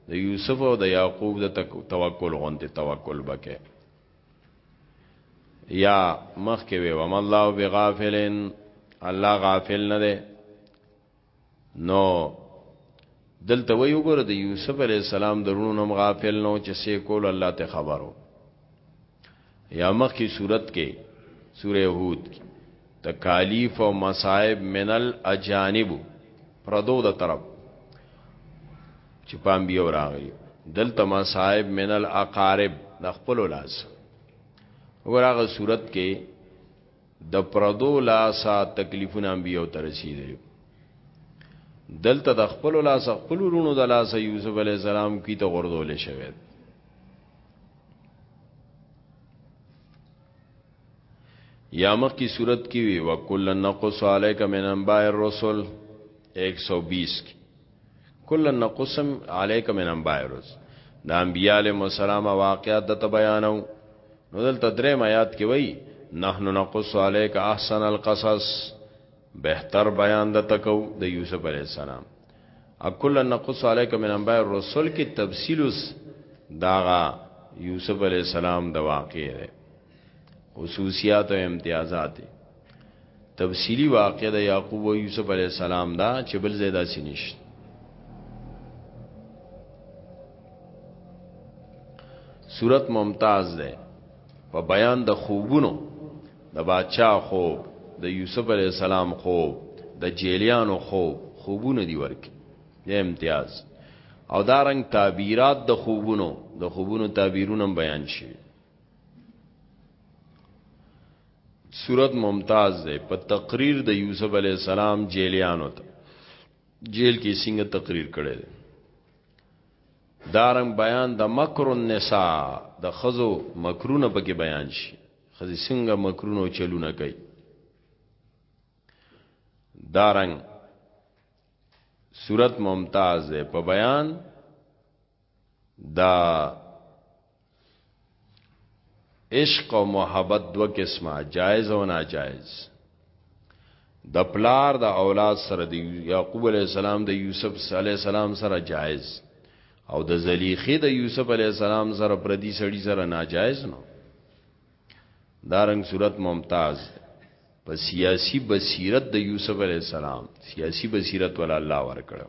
د یوسف او د یعقوب د توکل غونډه توکل بکې یا مخ کې وی وم الله بغافلن الله غافل نه دی نو دلته وی وګوره د یوسف علی السلام درونو نم غافل نو چې سې کول الله ته خبرو یا مخ کی صورت کې سوره یهود کې تکالیف او مصائب من الاجانب پردو د طرف چې پام بیا راغلی دلته مصائب من الاقارب د خپل لاس وګوره هغه صورت کې د پردو لاسه تکلیفونه انبیو ته رسیدلی دلته د خپل لاسه خپل ورونو د لاسه یوسف علی السلام کی ته غردول شوی یا مخ کی صورت کی وی وکل نقص علیک من انباء الرسل 120 کی کلا نقسم علیک من انباء رس د انبیاء علیهم السلام واقعات د بیانو نو دلته درې آیات کې وای نحنو نقص علیک احسن القصص بهتر بیان د تکو د یوسف علی السلام اکل نقص علیک من انباء الرسل کی تفصیل اس داغا یوسف علی السلام د واقع ده خصوصیات او امتیازات تفصیلی واقع د یعقوب او یوسف علی السلام دا چې بل زیاده سینشت صورت ممتاز ده په بیان د خوبونو د بادشاہ خوب د یوسف علی السلام خوب د جیلیانو خوب خوبونه دی ورک د امتیاز او دارنګ تعبیرات د خوبونو د خوبونو تعبیرونه بیان شي صورت ممتاز ده په تقریر د یوسف علی السلام جیلیانو ته جیل کې څنګه تقریر کړي دارنګ بیان د مکر النساء د خزو مکرونه پکې بیان شي خزي څنګه مکرونه چلونه کوي دارنګ صورت ممتاز ده په بیان دا عشق او محبت دو قسمه جائز او ناجائز د پلار د اولاد سره د یعقوب علی السلام د یوسف علی السلام سره جائز او د زلیخی د یوسف علی السلام سره پردي سړي سره ناجائز نو دارنګ صورت ممتاز ده په سیاسی بصیرت د یوسف علی السلام سیاسی بصیرت ول الله ورکړو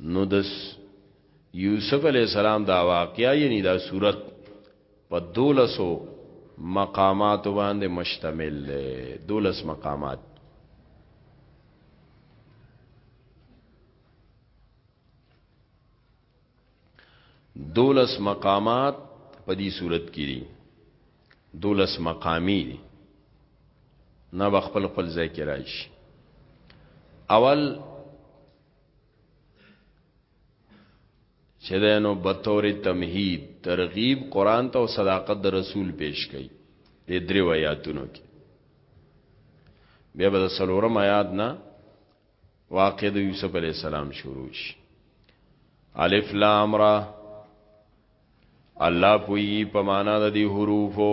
نو د یوسف علی السلام دا واقعیا یعنی دا صورت په دولسو مقامات باندې مشتمل دی دولس مقامات دولس مقامات په دې صورت کې دي دولس مقامی دي نه خپل خپل ځای کې راشي اول چې دینو بطور تمهید ترغیب قران ته او صداقت د رسول پیش کړي د درو آیاتونو کې بیا به د سلورم آیات نه واقع د یوسف علی السلام شروع شي الف لام را الله پوی په معنا د دې حروفو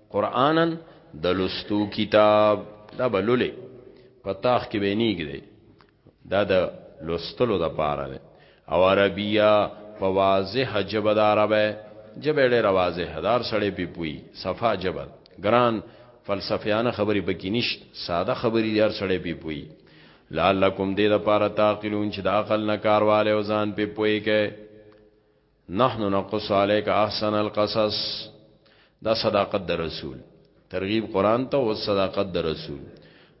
قرانا د لستو کتاب دا بلولې پتاخ کې وینیږي دا د لستلو د پاره ده او عربیا په واضح جبد عربه جبه ډېر واضح دار سړې پی پوي صفا جبد ګران فلسفیانه خبرې پکې نشت ساده خبرې دار سړې پی پوي لعلکم دې د پاره تعقلون چې د عقل نه کارواله او ځان پی پوي کې نحن نقص عليك احسن القصص دا صداقت د رسول ترغیب قران ته او صداقت د رسول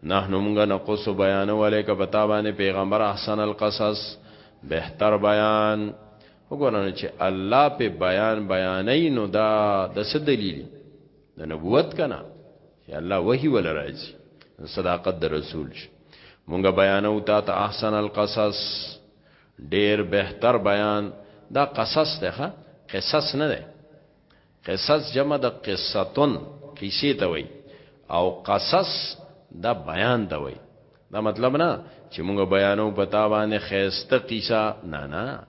نحن موږ نقص بیان ولیک بتا باندې پیغمبر احسن القصص بهتر بیان وګورئ چې الله په بیان بیانې نو دا د څه دلیل د نبوت کنا چې الله وਹੀ ول راځي صداقت د رسول شي مونږ بیانو تا ته احسن القصص ډیر بهتر بیان دا قصص ده ښه قصص نه ده قصص جمع د قصتون کیسې ته وای او قصص دا بیان ته وای دا مطلب نه چې موږ بیانو پتا باندې خيسته قصه نه نه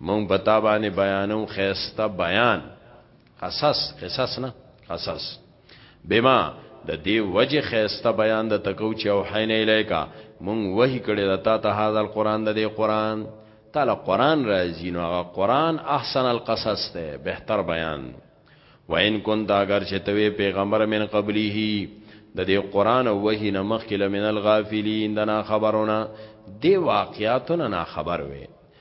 موږ پتا باندې بیانو خيسته بیان قصص قصص نه قصص بما د دې وجه خيسته بیان د تکو چې او حین الیکا مونږ وਹੀ کړی د تا ته هاذا القرآن د دې قرآن تعالی قرآن راځي نو هغه قرآن احسن القصص ته بهتر بیان وان كنت اگر چې توی پیغمبر من قبله د دې قرآن او وਹੀ نه مخکې لمن الغافلین دنا خبرونه دی واقعاتونه نه خبر وي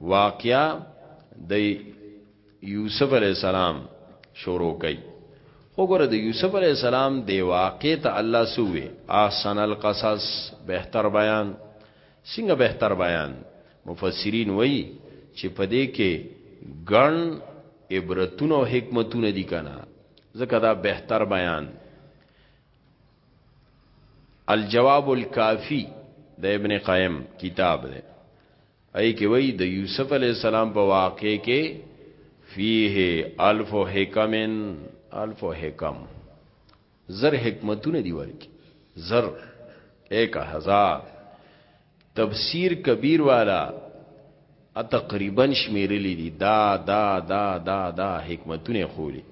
واقعا د یوسف علی السلام شروع کړي وګوره د یوسف علی السلام دی واقع ته الله سوې احسن القصص بهتر بیان څنګه بهتر بیان مفسرین وایي چې په دې کې ګڼ عبرتونه او حکمتونه دي کنه ځکه دا بهتر بیان الجواب الکافی د ابن قیم کتاب دی هغه کې وایي د یوسف علی السلام په واقع کې فيه الف حکم الف حکم زر حکمتونه دی ورکی زر 1000 تفسیر کبیر والا تقریبا شمیرلی دي دا دا دا دا دا حکمتونه خولي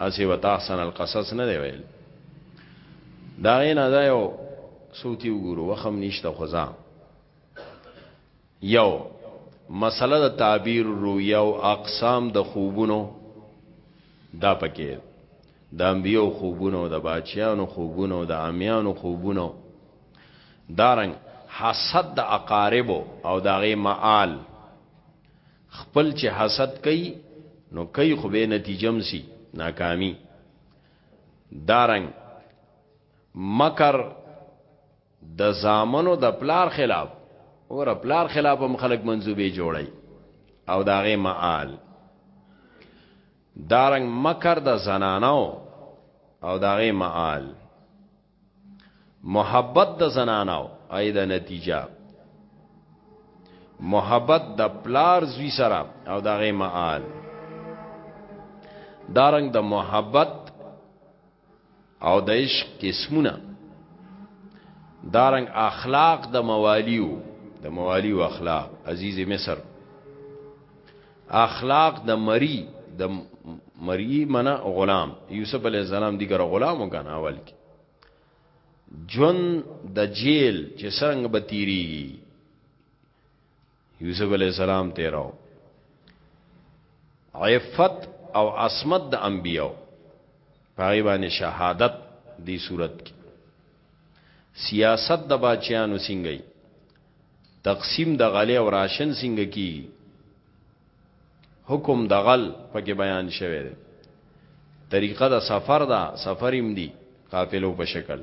اسی وتا احسن القصص نه دی ویل دا نه دا یو صوتي وګورو وخم نشته خزام یو مسله د تعبیر رویا او اقسام د خوبونو دا پکې د انبیو خوبونو د بادشاہانو خوبونو د امیانو خوبونو دارنګ حسد د اقارب او دغه معال خپل چې حسد کوي نو کوي خو به نتیجم سي ناکامي دارنګ مکر د زامنو د پلار خلاف اور پلار خلاف هم خلک منځوبې جوړي او داغه معال دارنګ مکر د زنانو او داغه معال محبت د زنانو ایدا نتیجه محبت د پلار زوی سره او داغه معال دارنګ د دا محبت او د عشق قسمونه دارنګ اخلاق د موالیو د موالیو اخلاق عزیز مصر اخلاق د مری د مری منا غلام یوسف علی السلام دیګر غلام وکنه اول کې جون د جیل چې څنګه به تیریږي یوسف علی السلام تیراو عفت او عصمت د انبیو پای باندې شهادت دی صورت کې سیاست د بچیانو څنګه تقسیم د غلې او راشن څنګه کی حکم د غل پکې بیان شوی دی طریقه د سفر دا سفر ایم دی قافلو په شکل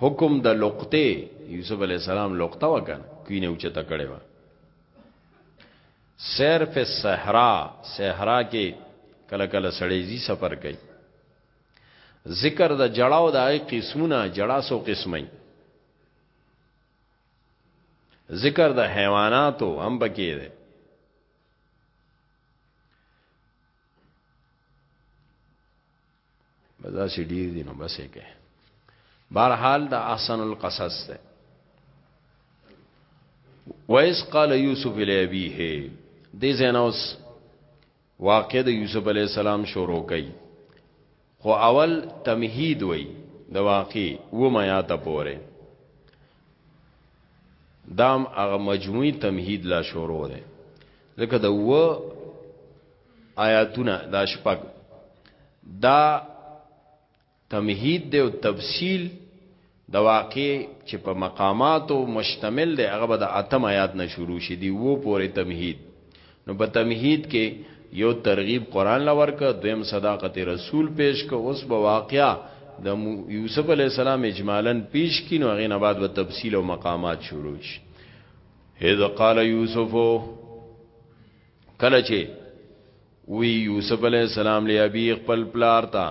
حکم د لقطه یوسف علی السلام لقطه وکړه کینه او چته کړي وا سیر په صحرا صحرا کې کله کله سړی زی سفر کوي ذکر د جړاو د هغه قسمونه جړا سو قسمه ذکر د حیواناتو هم بکی دی بدا سی ډیر دی نو بسې کې بهرحال دا احسن القصص ده ویس قال یوسف الی ابیه دې زینوس واقع د یوسف علی السلام شروع کړي خو اول تمهید وای د واقع و ما یاد پوره دام هغه مجموعي تمهید لا شروع ده ځکه د و آیاتونه دا شپږ دا تمهید دی او تفصیل د واقع چې په مقاماتو مشتمل دی هغه به د اتم آیات نه شروع شي دی وو پورې تمهید نو په تمهید کې یو ترغیب قران لور ک دویم صداقت رسول پیش ک اوس به واقعا د یوسف علی السلام اجمالا پیش کینو غین بعد و تفصیل او مقامات شروع شي اذ قال یوسف کله چې وی یوسف علی السلام لی ابي خپل پلار تا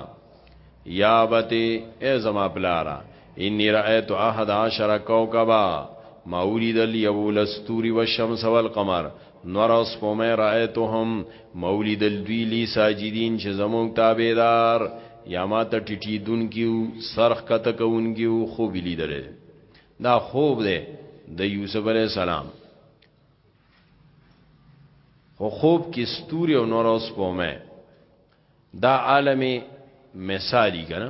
یا بتی ای زما پلارا انی رأیت احد عشر کوکبا ما ولید الیو لستوری و شمس و القمر نور اس پومی رأیتهم ما ولید دوی لی ساجدین چې زمونږ تابعدار یا ما ته ټټی دن کیو سرخ کته کون کیو خوب لیدل دا خوب دی د یوسف علی السلام خو خوب کې ستوري او نور اوس پومه دا عالم مثالی کنه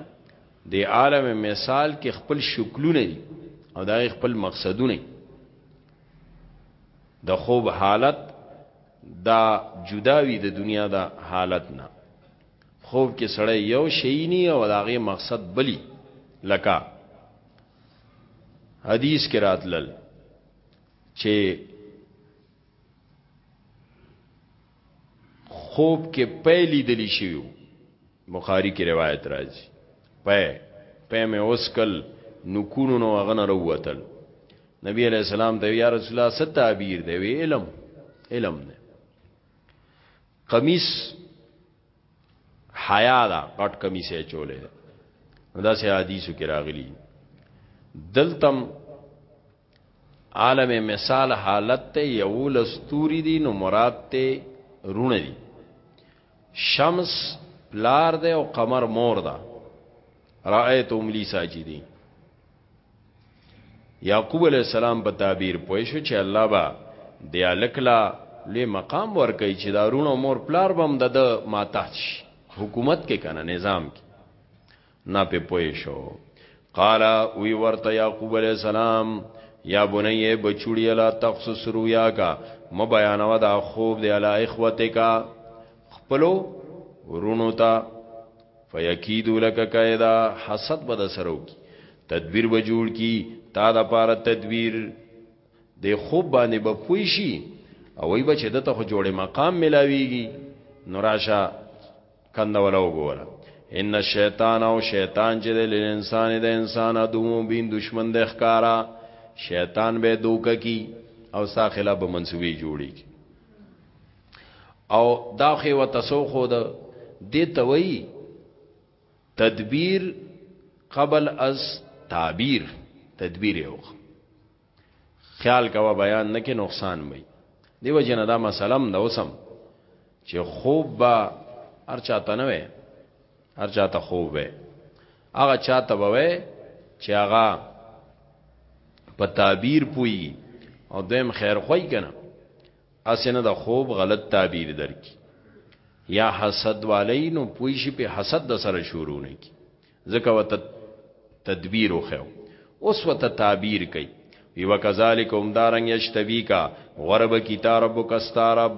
د عالم مثال کې خپل شکلونه دي او دا خپل مقصدونه د خوب حالت دا جداوی د دنیا دا حالت نه خوب کې سړی یو شی نه او داغه مقصد بلی لکه حدیث کې راتلل چې خوب کې پیلی دلی شیو بخاری کی روایت راځي پې پې مې اوسکل نکونو نو غنه وروتل نبی علیہ السلام ته یا رسول الله ست تعبیر دی وی علم علم نه قمیص حیا دا غټ قمیص یې چولې دا سه حدیثو کې راغلی دلتم عالم مثال حالت ته یو لستوري دي نو مراد ته رونه دي شمس پلار ده او قمر مور ده رأیت املی ساجدی یعقوب علیہ السلام په تعبیر پوه شو چې الله با د الکلا لوی مقام ورکړي چې دارونه مور پلار بم د ماتحت حکومت کې کنه نظام کې نه په پوه شو قال وی ورته یعقوب علی السلام یا بنی بچوړی لا تخصص رویا کا مبیانوا دا خوب دی علی اخوته کا خپلو ورونو تا فیکید لک کیدا حسد بد سرو کی تدبیر به جوړ کی تا د پاره تدبیر د خوب باندې به پوي شي او وي بچ دته خو جوړه مقام ملاويږي نو راشه کنده ولا وګوره ان شیطان او شیطان چې د انسان د انسان ادو مبین دشمن د ښکارا شیطان به دوک کی او سا خلاف به منسوبي جوړی کی او دا خو وتسو خو د دې توي تدبیر قبل از تعبیر تدبیر یو خیال کوا بیان نه کې نقصان وي دیو جن دا مسلم دا اوسم چې خوب با هر چاته نه وي هر چاته خوب وي هغه چاته وي چې هغه په تعبیر پوي او دیم خیر خوای کنه اسنه د خوب غلط تعبیر درکې یا حسد والی نو پویشی په حسد د سره شروع نه کی ځکه وته تدبیر وخیو اوس وته تعبیر کوي وی وکذالک هم دارنګ یشتبی کا غرب کی تارب کستارب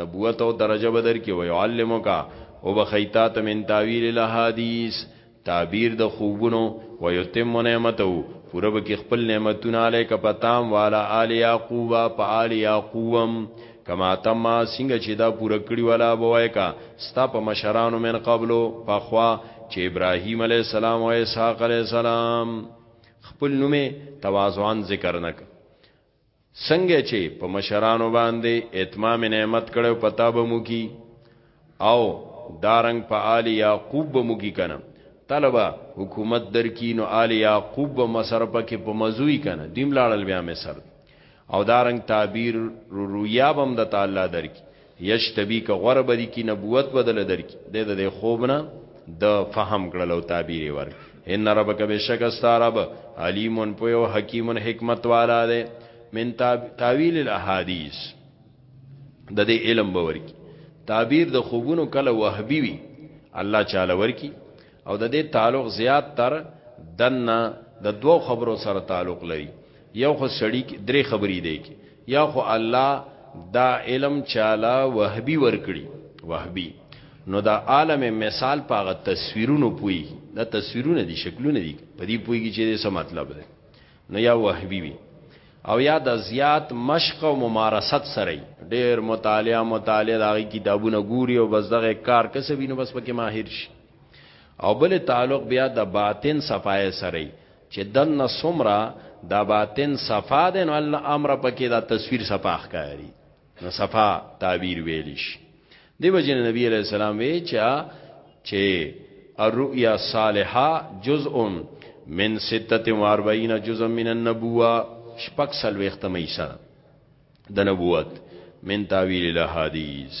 نبوت او درجه بدر کی ویعلمو کا او بخیتا ته من تعویل الحدیث تعبیر د خوبونو ویتم نعمتو پوره بکی خپل نعمتونه علیک پتام والا آل یعقوب په آل یعقوب کما تم سنګه چی دا پوره کړی ولا بوای کا ستا په مشرانو من قبلو پخوا چې ابراهیم علی السلام او اسحاق علی السلام خپل نومه توازوان ذکر نک سنگه چې په مشرانو باندې اتمام نعمت کړو پتا به مو کی او دارنګ په آل یعقوب به موږی کنه طلبه حکومت درکی نو آل یعقوب به مسره پکې په مزوی کنه دیم لاړل بیا مصر او دارنګ تعبیر رو رویا بم د تعالی درکی یشتبی که غره بدی کی نبوت بدل درکی د د خوبنه د فهم کړل او تعبیر ور ان ربک بشک استرب علیم پویو حکیم حکمت والا ده من تعبیر الاحادیث د دې علم به ورکی تعبیر د خوبونو کله وهبي وي الله چاله ورکی او د دې تعلق زیات تر دنه د دوو خبرو سره تعلق لري یو خو سړی درې خبرې دی کی یا خو الله دا علم چاله وهبي ورکړي وهبي نو دا عالم مثال پاغه تصویرونو پوي دا تصویرونه دي شکلونه دي په دې پوي کې چې څه مطلب دی نو یا وهبی وی او یا د زیات مشق او ممارست سره ډیر مطالعه مطالعه دغه کتابونه ګوري او بس دغه کار کسبی نو بس پکې ماهر شي او بل تعلق بیا د باطن صفای سره چې دنه سمرا د باطن صفا ده نو الله امر پکې دا تصویر صفاخ کاری نو صفا تعبیر ویل شي دی وجنه نبی علیہ السلام وی چا چې الرؤيا صالحه جزء من 46 جزء من النبوه شپک سلوختمه ایسا د نبوت من تعویل الاحادیث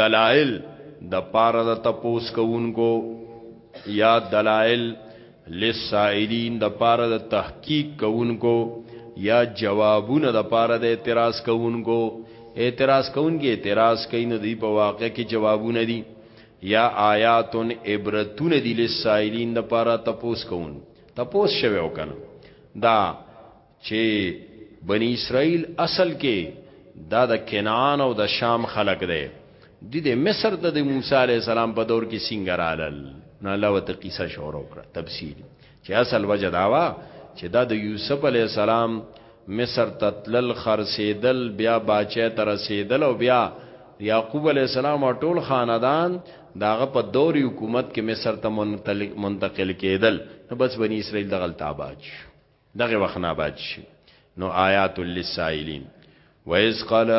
دلائل د پاره د تپوس کوونکو یا دلائل لسائلین د پاره د تحقیق کوونکو یا جوابونه د پاره د اعتراض کوونکو اعتراض کوونکي اعتراض کوي نو دی په واقع کې جوابونه دي یا آیات عبرتون دي لسائلین د پاره تپوس کوون تپوس شوه وکنه دا چې بنی اسرائیل اصل کې دا د کنعان او د شام خلق دی د دې مصر ته د موسی علی السلام په دور کې څنګه رالل نو الله وته قصه شروع کړه تفصیل چې اصل وجه دا وا چې دا د یوسف علی السلام مصر ته تلل خرسیدل بیا باچه تر رسیدل او بیا یعقوب علی السلام او ټول خاندان داغه په دور حکومت کې مصر ته منتقل کېدل نو بس بنی اسرائیل د غلطابات شو دغه وخت نه باد شي نو آیات للسائلین وَإِذْ قَالَ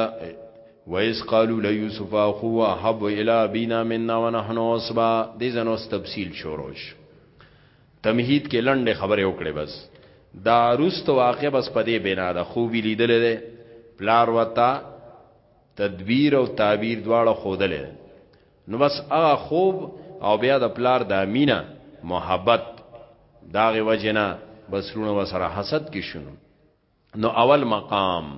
وَإِذْ قَالُوا لَيُوسُفَ أَخُوهُ أَحَبُّ إِلَى أَبِينَا مِنَّا وَنَحْنُ عُصْبَةٌ دې زنوس تفصیل شوروش تمهید کې لنډه خبره وکړې بس دا روست واقع بس پدې بنا ده خو وی لیدل ده پلار وتا تدبیر او تعبیر دواړه خودلې نو بس هغه خوب او بیا د پلار د امینه محبت داغه وجنه بس لونه وسره حسد کې شنو نو اول مقام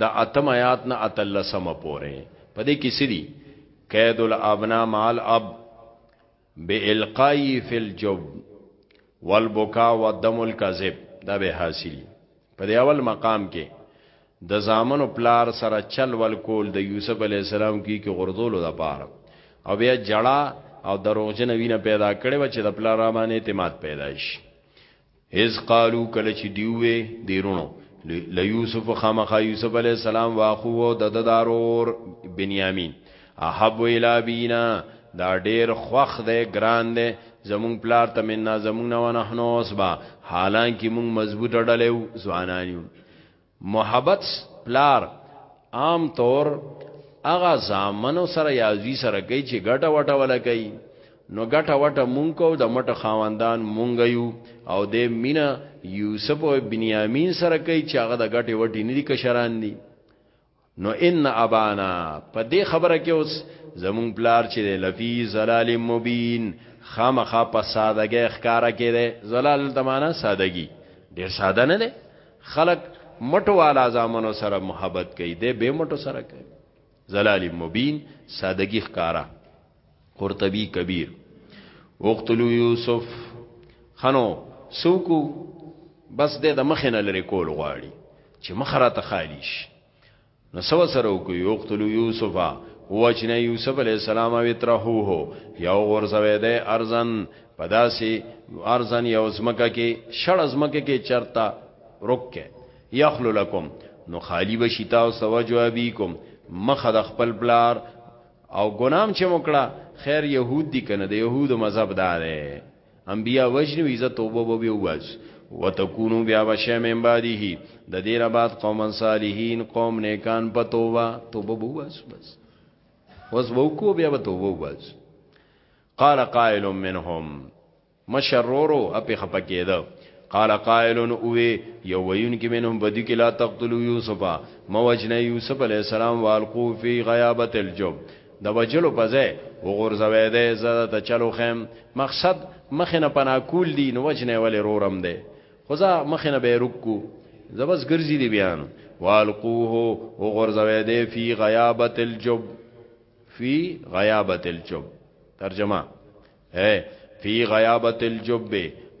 د اتم آیات نه اتلسم پوره په دې کې سړي قید الابنا مال اب بالقای فی الجب والبکا والدم الكذب دا به حاصلی په دې اول مقام کې د زامنو پلار سره چل ول کول د یوسف علی السلام کی کې غردولو د پاره او بیا جړه او دروغجن وینه پیدا کړي و چې د پلار را باندې اعتماد پیدا شي اذ قالو کله چې دیوې دیرونو ل یوسف خامخ یوسف علی السلام واخو د دارور بنیامین احب الى بينا دا ډیر خوخ دی ګران دی زمون پلار ته مننا زمون نه ونحنو اوسبا حالانکه مونږ مضبوط ډلې ځوانانیو محبت پلار عام طور اغا زامنو سره یازوی سره کوي چې ګټه وټه ولا کوي نو ګټه وټه مونږ کو د مټ خواندان مونږ یو او د مینا یوسف او بنیامین سره کوي چې هغه د ګټه وټه نه دي کشران دي نو ان ابانا په دې خبره کې اوس زمون پلار چې لفی زلال مبین خامخا په سادهګۍ ښکارا کې ده زلال تمانا سادهګي ډیر ساده نه ده خلق مټو والا زامنو سره محبت کوي ده به مټو سره کوي زلال مبین سادهګي ښکارا قرطبی کبیر وقتلو یوسف خنو سوکو بس د د مخ نه لري کول غواړي چې مخره ته خالی شي نو سو سره وکي یو قتل یوسف وجنه یوسف علی السلام او ترهو هو یو غرزوی د ارزن پداسي ارزن یو زمکه کې شړ زمکه کې چرتا رکه یخلو لکم نو خالی بشی تاسو وجوابیکم مخه د خپل بلار او ګنام چې مکړه خیر يهود دي کنه د يهودو مذهب دا ده انبیا وجنو عزت توبه به ویو بس وتكونوا بیا بشه من بعده د دې را بعد قوم صالحین قوم نیکان په توبه توبه به بس بس وس وکو بیا به توبه بس قال قائل منهم مشر رورو اپی خپه کیده قال قائل اوی یو وینکی منهم بدی کی لا تقتلوا یوسف موجنه یوسف علیه السلام والقو فی غیابت الجب د وجلو په ځای وغورځوی ده زده ته چلو خیم مقصد مخنه پنا کول دی نو وجنه ولی رورم ده خو زه مخنه به رکو زبس ګرځي دی بیان والقوه وغورځوی ده فی غیابت الجب فی غیابت الجب ترجمه اے فی غیابت الجب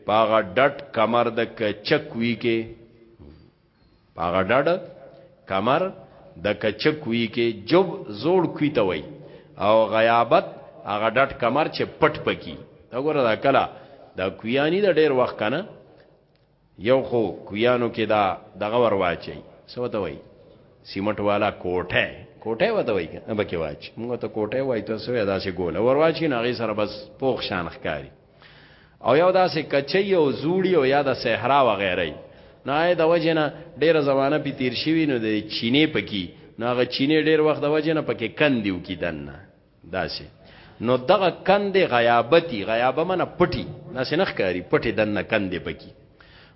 پاغه ډټ کمر د کچک وی کې پاغه ډډ کمر د کچک وی کې جب زوړ کوي ته وای او غیابت هغه ډټ کمر چې پټ پکی دا ګوره دا کلا دا کویانی د ډیر وخت کنه یو خو کویانو کې دا دغه ور واچي څه وته وای سیمټ والا کوټه کوټه وته وای نه بکې واچ موږ ته کوټه وای ته سوې داسې ګوله ور واچي نه غي سره بس پوخ شان ښکاری او یو داسې کچي او زوړی او یا د صحرا و غیره نه د وجنه ډیره زمانہ پی تیر شوی نو د چینه پکی نو هغه چینه ډیر وخت د وجنه پکې کندیو کی دنه داسې نو دغه کندې غیابتی غیابه منه پټي داسې نخ کاری پټي دنه کندې پکې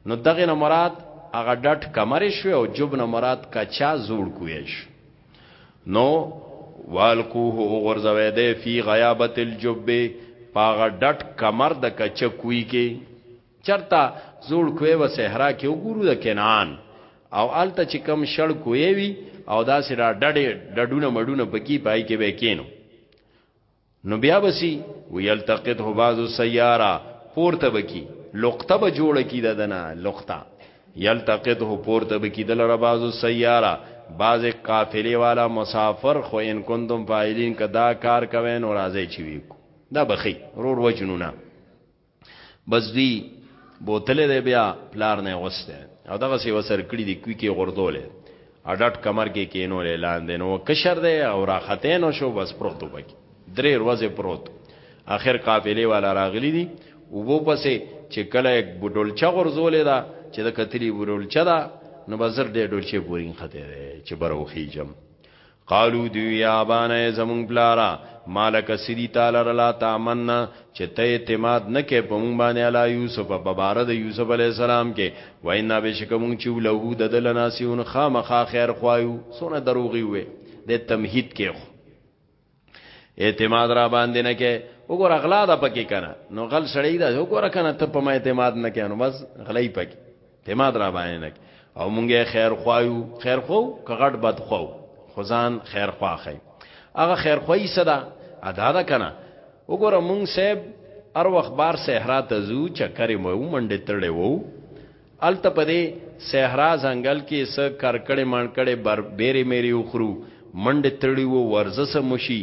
نو دغه نه مراد هغه ډټ کمر شو او جب نه مراد کچا زوړ کویش نو والکوه غرزوی دی فی غیابت الجب پاغه ډټ کمر د کچا کوی کې چرتا زوړ کوی و صحرا کې وګورو د کنعان او الته چې کم شړ کوی وی او داسې را ډډې ډډونه مډونه پکی پای کې به کینو نو بیا بسی ویلتقط هو بعضو سیاره پورته بکی لقطه به جوړه کی ددنه لقطه یلتقط هو پورته بکی دل را بعضو سیاره بعض قافلی والا مسافر خو ان کندم فاعلین که دا کار کوین و رازی چی ویکو دا بخی رور وجنونه بس دی بوتل دی بیا پلار نه غوسته او دغه سی وسر کړی دی کوی کې غردولې اډټ کمر کې کینو لاندې نو کشر دی او راخته نو شو بس پروتو بګی درې ورځې پروت اخر قافلې والا راغلی دی او وو پسې چې کله یک بډولچا غرزولې دا چې د کتلی بډولچا دا نو بازار دې ډولچې پورین خته دی چې بروخی جم قالو دی یا بانه زمون پلارا مالک سری تعالی رلا تامنا چې ته اعتماد نه کې په مونږ باندې علا یوسف په بار د یوسف علی السلام کې وینا بشکمون چې له د دلنا سیون خامخا خیر خوایو سونه دروغي وې د تمهید کې خو اعتماد را باندې نه کې وګور اغلا دا پکې کنه نو غل سړی دا وګور کنه ته په ما اعتماد نه کې نو بس غلای پکې اعتماد را باندې نک او مونږه خیر خوایو خیر خو کغټ بد خو خزان خیر خواخی هغه خیر خوای صدا ادا ده کنه وګوره مونږ صاحب ار وخت بار صحرا ته زو چکرې مو منډه تړې وو الته پدې صحرا ځنګل کې س کرکړې مانکړې بر بیرې مېری وخرو منډه تړې وو ورزسه مشي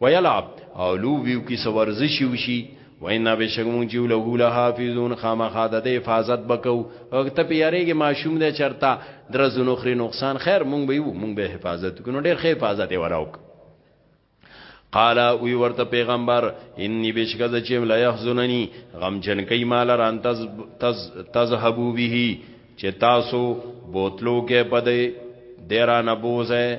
ويلعب او لوبيو کی سورزشی وشي وینا به شګمون چې له له حافظون خامخا د حفاظت بکو او ته پیریږي ماشوم دې چرتا درزونو خري نقصان خیر مونږ به یو مونږ به حفاظت کینو ډیر ښه حفاظت وراوک قال وی ورته پیغمبر انی بشکز چې لا يحزنني غم جن کای مال ران تز تز تذهبو به چې تاسو بوتلو کې پدې دیرانه بوزه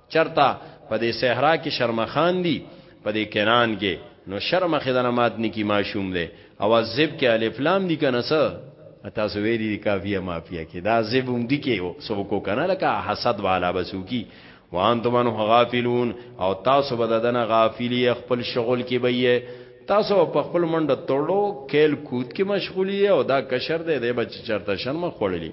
چرته په دې صحرا کې شرمخان دي په دې کنان کې نو شرم خدانه مات نکی ماشوم دی او زب کې الف لام دي کنه څه تاسو ویلي دي کافیه مافیا کې دا زب هم دي کې سو کو کنه لکه حسد والا بسوکی وانتم انه غافلون او تاسو بددنه غافلی خپل شغل کې بې تاسو په خپل منډه تړو کېل کود کې مشغولي او دا کشر دی د بچ چرته شرم خړلې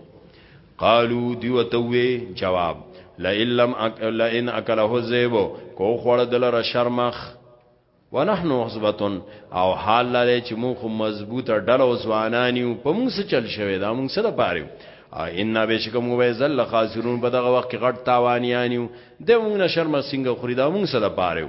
قالو دیو توی جواب لئن لم اک لئن اکله الذئب کو خړ دلر شرمخ ونحن عصبتن او حال لري چې موږ خو مضبوطه ډله او ځوانان یو په موږ څه چل شوی دا موږ سره پاره او ان بشکم وې زل خاسرون په دغه وخت کې غټ تاوانیان یو د موږ نه شرم سنگ خوري دا موږ سره پاره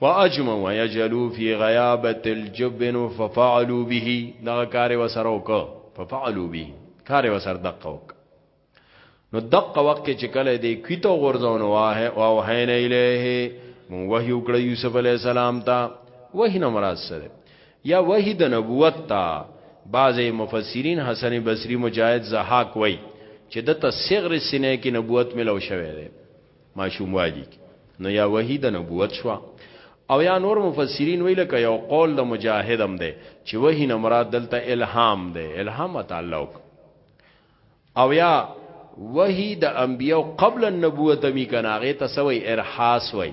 واجمعوا يجلو في غيابه الجبن ففعلوا به دا کار وسره وک ففعلوا به کار وسر دقه وک نو دقه وخت کې چې کله دې کیته غورځونه واه او حین الیه مون وحی وکړ یوسف علی السلام ته وحی نه مراد سره یا وحی د نبوت ته بعض مفسرین حسن بصری مجاهد زهاک وای چې د تصغر سینې کې نبوت ملو شوی دی ماشوموالي کې نو یا وحی د نبوت شو او یا نور مفسرین ویل ک یو قول د مجاهدم ده چې وحی نه مراد دلته الهام ده الهام تعلق او یا وحی د انبیو قبل النبوت می کناغه تسوی ارحاس وای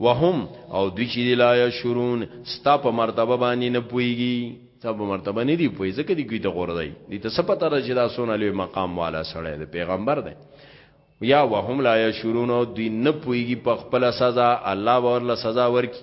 وهم او دوی چې دی لا یشورون ستا په مرتبه باندې نه پويږي ستا په مرتبه نه دی پوي ځکه دی کوي ته غوردای دي ته سپته را چې دا سونه لوی مقام والا سړی دی پیغمبر دی یا وهم لا یشورون او دوی نه پويږي په خپل سزا الله ورله سزا ورکي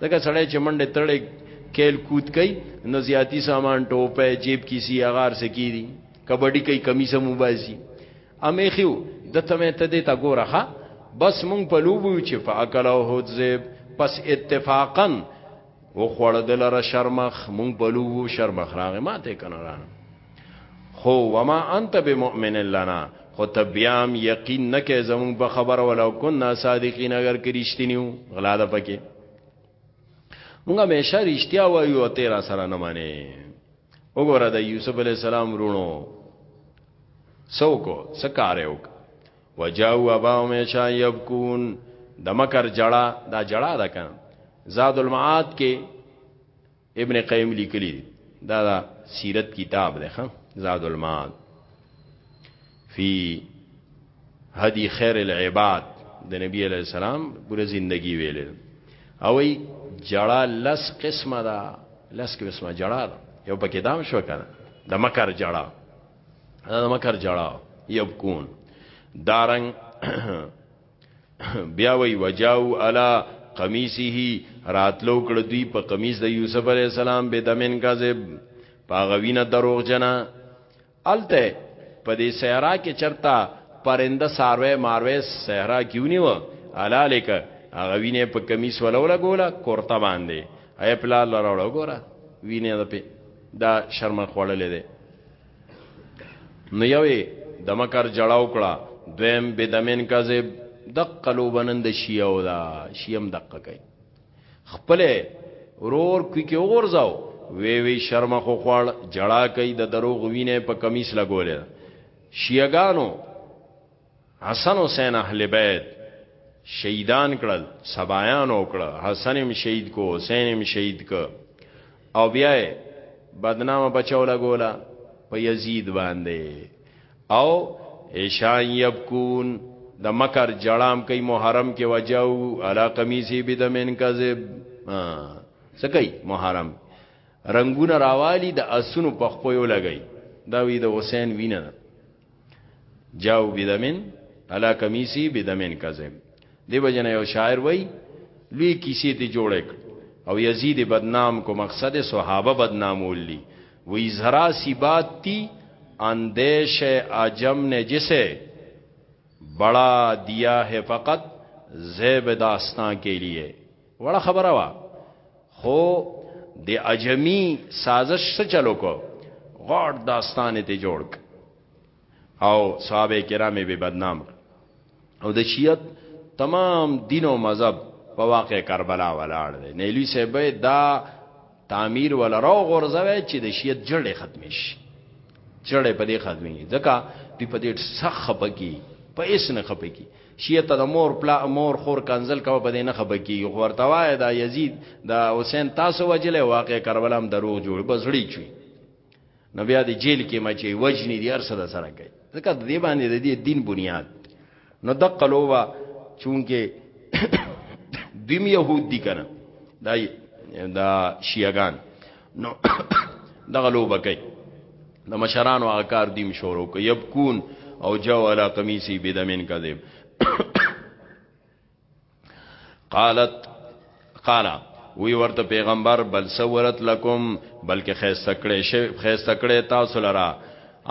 دغه سړی چې منډه تړي کېل کوت کوي نو زیاتی سامان ټوپه جیب کې سی اغار سکی دي کبډی کوي کمیسه مبازي امې خو د تمه ته دې تا ګورخه بس مونږ په لوبو چې فاکل او هوت زیب پس اتفاقا و خوړدل را شرمخ مونږ په لوبو شرمخ راغې ماته کنه رانه خو وما انت بمؤمن لنا خو ته بیا هم یقین نه کې زمون په خبره ولو کنا صادقین اگر کې رښتینیو غلا ده پکې موږ همیشه رښتیا وایو او تیرا سره نه مانی وګوره د یوسف علی السلام رونو سوکو سکاره وک وجاو ابا همیشه یبکون د مکر جړه دا جړه ده کنه زاد المعاد کې ابن قیم لیکلی دی دا, دا سیرت کتاب دی خان زاد المعاد فی هدی خیر العباد د نبی علیہ السلام ګره زندگی ویل او ای جړه لس قسمه دا لس قسمه جړه دا یو پکې دام شو کنه د مکر جړه د مکر جړه یبکون دارنګ بیا وی وجاو علا قمیصه راتلو کړ دوی په قمیص د یوسف علی السلام به دمن کذب پاغوینه دروغ جنا الته په دې صحرا کې چرتا پرنده ساروي ماروي صحرا کیونی و الالیک هغه وینه په قمیص ولولا ګولا کورته باندې اي پلا لراړو ګورا وینه د په دا شرم خوړلې ده نو یوې د مکر جړاو کړه دویم بدمن کذب دقلو بنند شیعو دا شیعم دقه کوي خپل رور کوي کې اورځاو وی وی شرم خو خوړ جړا کوي د دروغ وینه په کمیس لګولې شیعاګانو حسن حسین اهل بیت شهیدان کړل سبایان وکړه حسن هم شهید کو حسین هم شهید کو او بیا بدنامه بچو لګولا په یزید باندې او ایشان یبکون د مکر جړام کوي محرم کې وجاو علا قمیصی بدمن کذب سکی محرم رنگونه راوالی د اسونو په خپل لګی دا وی د حسین وینه جاو بدمن علا کمیسی بدمن کذب دی وجنه یو شاعر وای لوی کیسې ته جوړ کړ او یزید بدنام کو مقصد صحابه بدنام ولی وی زرا سی بات تی اندیش عجم نے جسے بڑا دیا ہے فقط زیب داستان کے لیے وړه خبره وا خو د اجمی سازش څه چلو کو غړ داستان ته جوړ او صحابه کرام به بدنام او د شیعت تمام دین او مذهب په واقع کربلا ولاړ دی نیلی صاحب دا تعمیر ولا راو غورځوي چې د شیعت جړې ختم شي جړې په دې ختمي ځکه دوی په دې سخت خپګي په اس نه خپګي شیعت د مور پلا مور خور کنزل کوي په دې نه خپګي یو ورته وای دا یزید دا حسین تاسو وجلې واقع کربلا هم دروغ جوړ بسړي چی نو بیا د جیل کې مچي وجنی دي هر سره سره کوي ځکه د دې باندې د دې دین بنیاد نو د قلوبا چونکه دیم يهود دي کنه دا دا شیعاګان نو دغه لوبه کوي د مشرانو اکار دیم شروع کوي یبکون او جو علا قمیصی بدمن کذب قالت قال وی ورته پیغمبر بل سورت لکم بلکې خیسته کړې شی خیسته کړې تاسو لرا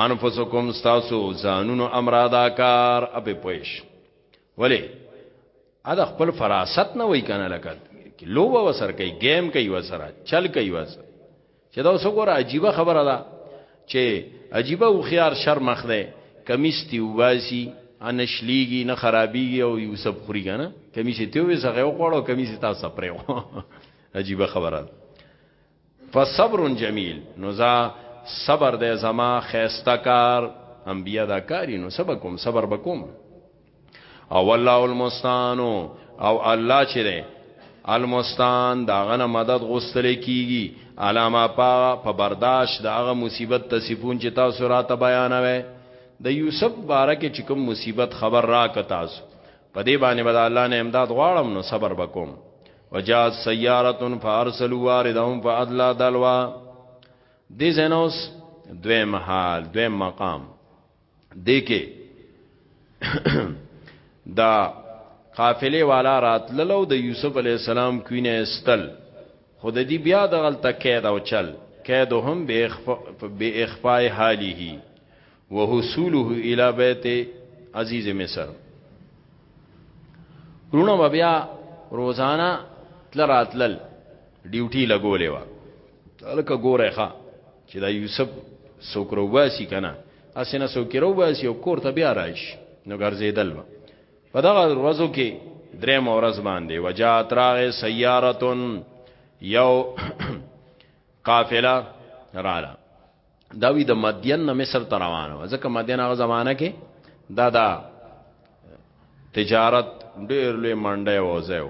انفسکم تاسو زانونو امرادا کار اپه پویش ولی ا د خپل فراست نه وای کنه لکه لوبه وسر کوي گیم کوي وسره چل کوي وسره چې دا اوس وګوره عجیب خبره ده چې عجیب او خيار شرمخ ده کمیس تی وباسي انشلیږي نه خرابيږي او یوسف خوري کنه کمیس تی وې سغه وقړو کمیس تا سپریو عجیب خبره ده فصبر جمیل نو زا صبر دې زما خيسته کار انبیا دا کاری نو سبکم صبر بکوم او الله المستعان او الله چې ده المستعان دا غنه مدد غوستل کیږي علامه پا په برداشت دا غ مصیبت تصفون چې تاسو راته بیانوي د یوسف بارکه چې کوم مصیبت خبر را ک تاسو په دې باندې بد الله نه امداد غواړم نو صبر وکوم وجا سیارتن فارسلوا واردهم فادلا دلوا دې زنوس دویم حال دویم مقام دې کې دا قافله والا راتللو د یوسف علی السلام کوینه استل خود دې بیا د غلطه قید او چل قید هم به اخفاء حاله وحصوله الی بیت عزیز مصر رونو بیا روزانه تل راتلل ډیوټي لګولې و تلکه ګوره ښا چې دا یوسف سوکرو باسی کنه اسنه سوکرو باسی او کور ته بیا رایش نو ګرځیدل و په دغه ورځو کې درې مورز باندې وجات راغې سیارتون یو قافله رااله دا وی د مدین نه مصر ته روانه ځکه مدین هغه زمانہ کې دا دا تجارت ډېر لوی منډه وځو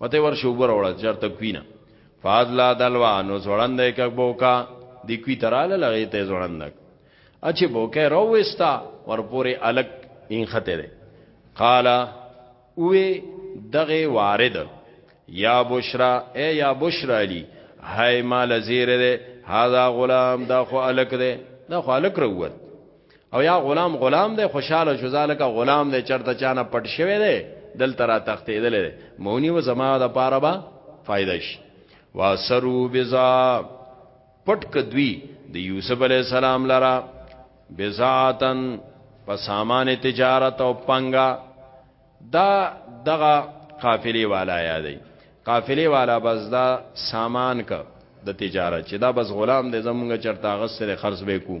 وته ور شو بر وړه چرته کوینه فاز لا دلوا نو زړند یک بوکا دی کوی تراله لغه ته زړندک اچ بوکه رو وستا ور پوری الک ان خته ده قال اوه دغه وارد یا بشرا اے یا بشرا علی هاي مال زیره ده هاذا غلام دا خو الک ده دا خو الک روت او یا غلام غلام دی خوشاله شو ځاله کا غلام دی چرته چانه پټ شوی دی دل ترا تختیدل دی مونی و زما د پاره با فائدہ شي واسرو بزا پټ کدوی د یوسف علی السلام لرا بزاتن په سامان تجارت او پنګا دا دغه قافلی والا یادی قافلی والا بس دا سامان کا د تجارت چې دا بس غلام دی زمونږ چرته غسر خرڅ وکړو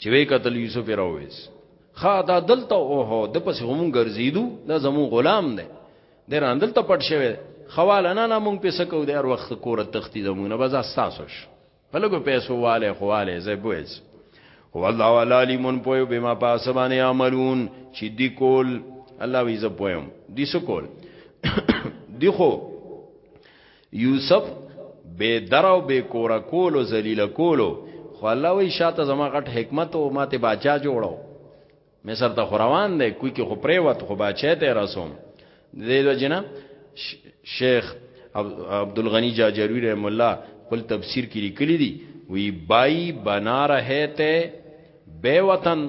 چې وی قتل یوسف راوېس خا دا دلته او هو د پس هم ګرځیدو دا زمو غلام دی د راندل ته پټ شوی خواله نه نه مونږ پیسې کو د هر وخت کور تختی زمو نه بازا ساسوش په لګو پیسو والے خواله زه بوز هو الله ولا لیمون پویو بما پاسبانه عملون چې دی کول الله وی زه پویم دی سکول دی خو یوسف بے در او بے کور کولو ذلیل کولو خو الله وی شاته زما غټ حکمت او ماته باچا جوړو مصر ته خوروان دی کوی کې خو پریوت خو باچا ته رسوم دې د جنا شیخ عبد الغنی جاجروی رحم الله خپل تفسیر کې لیکلی دی وی بای بنا رہے ته بے وطن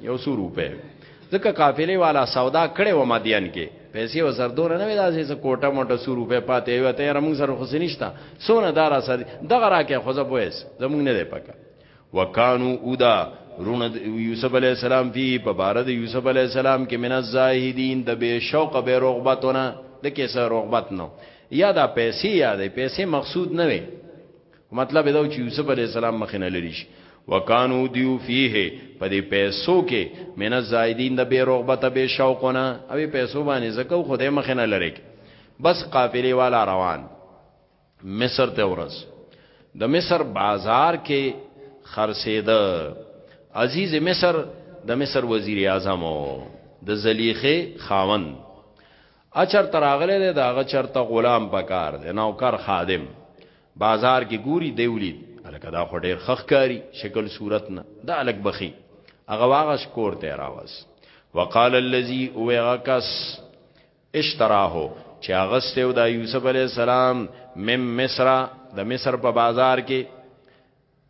یو سو روپے ځکه قافلې والا سودا کړې و مدین کې پیسې و زردونه نه وې داسې څه کوټه موټه سو روپې پاتې یو ته رمون سره خو سنشتہ سونه دارا سره دغه راکه خو زه بویس زمونږ نه دی پکا وکانو اودا رون یوسف علی السلام فی په بار د یوسف علی السلام کې من الزاهدین د به شوق به رغبتونه د کیسه رغبت نو یا دا پیسې یا د پیسې مقصود نه وي مطلب دا چې یوسف علی السلام مخ نه لری شي وکانو دیو فیه په دې پیسو کې من زائدین د بے رغبت بے شوقونه او پیسو باندې زکو خدای مخ نه لری بس قافلې والا روان مصر ته ورس د مصر بازار کې خرسیده عزیز مصر د مصر وزیر اعظم د زلیخه خاون اچر تراغله د هغه چرته غلام پکار دی نوکر خادم بازار کې ګوري دی ولید الکه دا خو ډیر خخکاری شکل صورت نه دا الک بخي هغه واغس کور ته راوس وقال الذي اوغکس اشتراه چې هغه ستو دا یوسف علی السلام مم مصر د مصر په بازار کې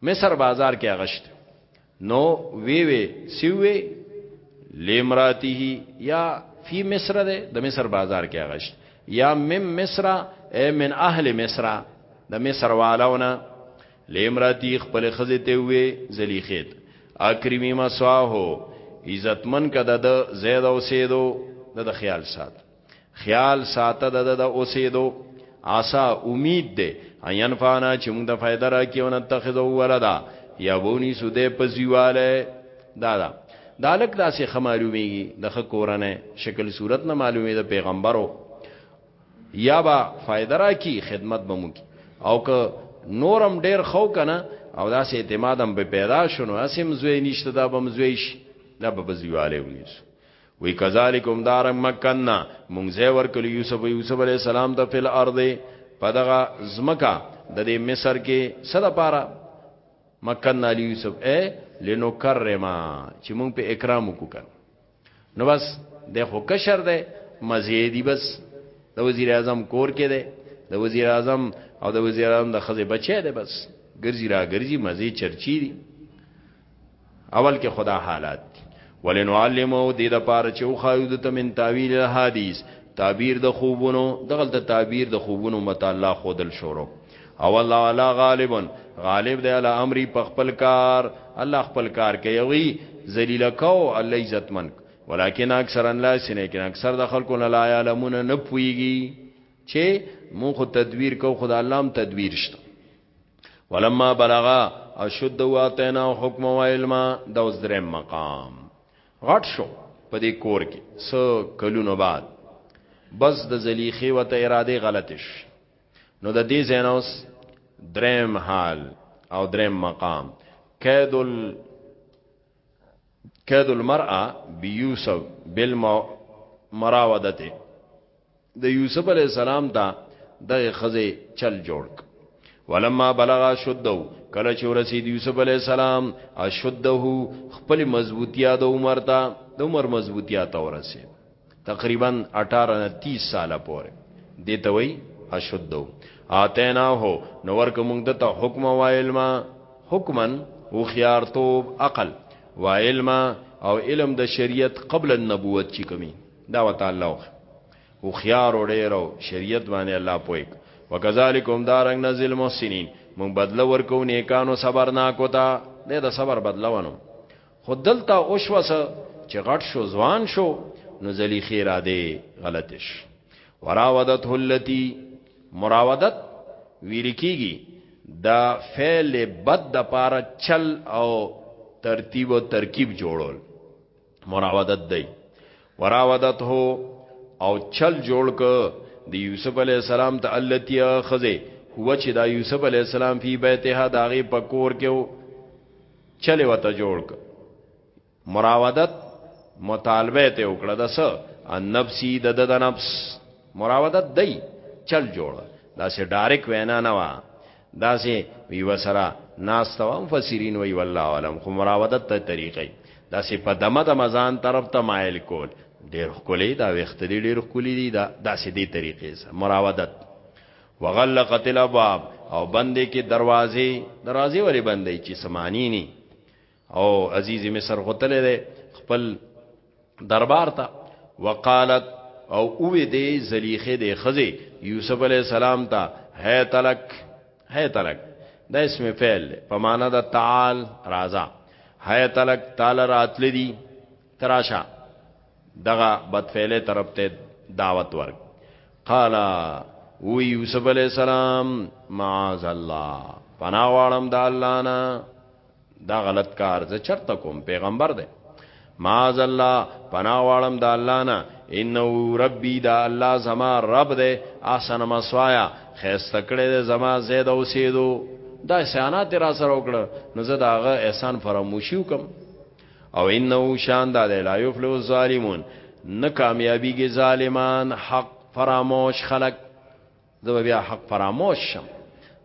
مصر بازار کې اغشت نو وی وی سیوی لمراته یا فی مصر ده د مصر بازار کې اغشت یا من مصر ای من اهل مصر د مصر والونه لمراتی خپل خزه ته وی زلیخیت اکرمی مسواهو عزتمن کده د زید او سیدو د خیال سات خیال ساته د د اوسېدو آسا امید ده عین فانا چې موږ د فائدہ راکیونه تخذو ولدا یا بونی سوده پزیواله دادا دالک داسې خمالومیږي د خکورنه شکل صورت نه معلومه ده پیغمبرو یا با فائدہ راکی خدمت بمو کی او که نورم ډیر خو کنه او داسې اعتمادم به پیدا شونه اسیم زوی نشته دا بم زوی شي دا به بزیواله ونیسو وی کذالکم دارن مکننا مونږ زه ورکل یوسف یوسف علی السلام ته فل ارض پدغه زمکا د دې مصر کې صدا پارا مکننا علی یوسف اے لنو کرما چې مونږ په اکرام وکړ نو بس د خو کشر ده مزیدی بس د وزیر اعظم کور کې ده د وزیر اعظم او د وزیر اعظم د خزه بچی ده بس ګرځي را ګرځي مزي چرچی دي اول کې خدا حالات ولنعلمو د دې لپاره چې وخایو د تمن تعویل الحدیث تعبیر د خوبونو دغلت تعبیر د خوبونو متعالی خودل شروع او الله علی غالبا غالب دی علی امری په خپل کار الله خپل کار کوي ذلیل کو الله عزت من ولکن اکثر الله سینه کې اکثر د خلکو نه لا علمون نه پويږي چې مون خو تدویر کو خدای الله هم تدویر شته ولما بلغا اشد واتینا حکم و علم دا اوس درې مقام غټ شو په دې کور کې س کلونو بعد بس د زلیخي وته اراده غلطش نو د دې زینوس دریم حال او دریم مقام قید ال کید المرأه بیوسف بالمراودته د یوسف علی السلام دا دغه خزه چل جوړ ولما بلغ شدو کله چې ورسید یوسف علی السلام اشده خپل مضبوطیا د عمر ته د عمر مضبوطیا ته ورسید تقریبا 18 نه 30 ساله پورې دې ته وای اشدو اتینا هو نو ورکه مونږ د ته حکم او علم حکمن او خيارتوب عقل و علم او علم د شریعت قبل النبوت چې کمی دا وتعالى او خيار او ډیرو شریعت باندې الله پويک وکذالک هم دارنګ نزل محسنین مونږ بدله ورکو نیکانو صبرناکو ته د صبر بدلونو خو دلته او شو چې غټ شو ځوان شو نو زلی خیر اده غلطش وراودته التي مراودت ویل کیږي دا فعل بد د پاره چل او ترتیب او ترکیب جوړول مراودت دی وراودت هو او چل جوړ ک د یوسف علی السلام ته التی خزه هو چې دا یوسف علی السلام فی بیتها داغه پکور کې چلی وته جوړ ک مراودت مطالبه ته وکړه د س ان نفسي د د نفس مراودت دی چل جوړ دا سه ډایرک وینا نه وا دا سه وی وسرا ناس توام فسرین وی والله علم خو مراودت ته طریقې دا سه په دمه د مزان طرف ته مایل کول ډیر خولې دا وخت دی ډیر خولې دی دا دا سه دی طریقې سره مراودت وغلقت الابواب او بندې کې دروازې دروازې ولې بندې چې سمانی ني او عزیز مصر غتلې ده خپل دربار ته وقالت او اوې دې زلیخه دې خزه یوسف علی السلام ته هي تلک هي تلک دا اسم فعل په معنا د تعال رازا هي تلک تعال راتل دي تراشا دغه بدفعله طرف ته دعوت ورک قال و یوسف علی السلام معاذ الله پنا واړم د الله نه دا غلط کار زه چرته کوم پیغمبر دی معاذ الله پنا واړم د الله نه انه ربي دا الله زما رب دی احسن مسوایا خسته کړی دی زما زید او سیدو دا احسانات را سره وکړه نو زه داغه احسان فراموشي وکم او انه شان دا لا یفلح الظالمون نه کامیابیږي ظالمان حق فراموش خلق زه بیا حق فراموش شم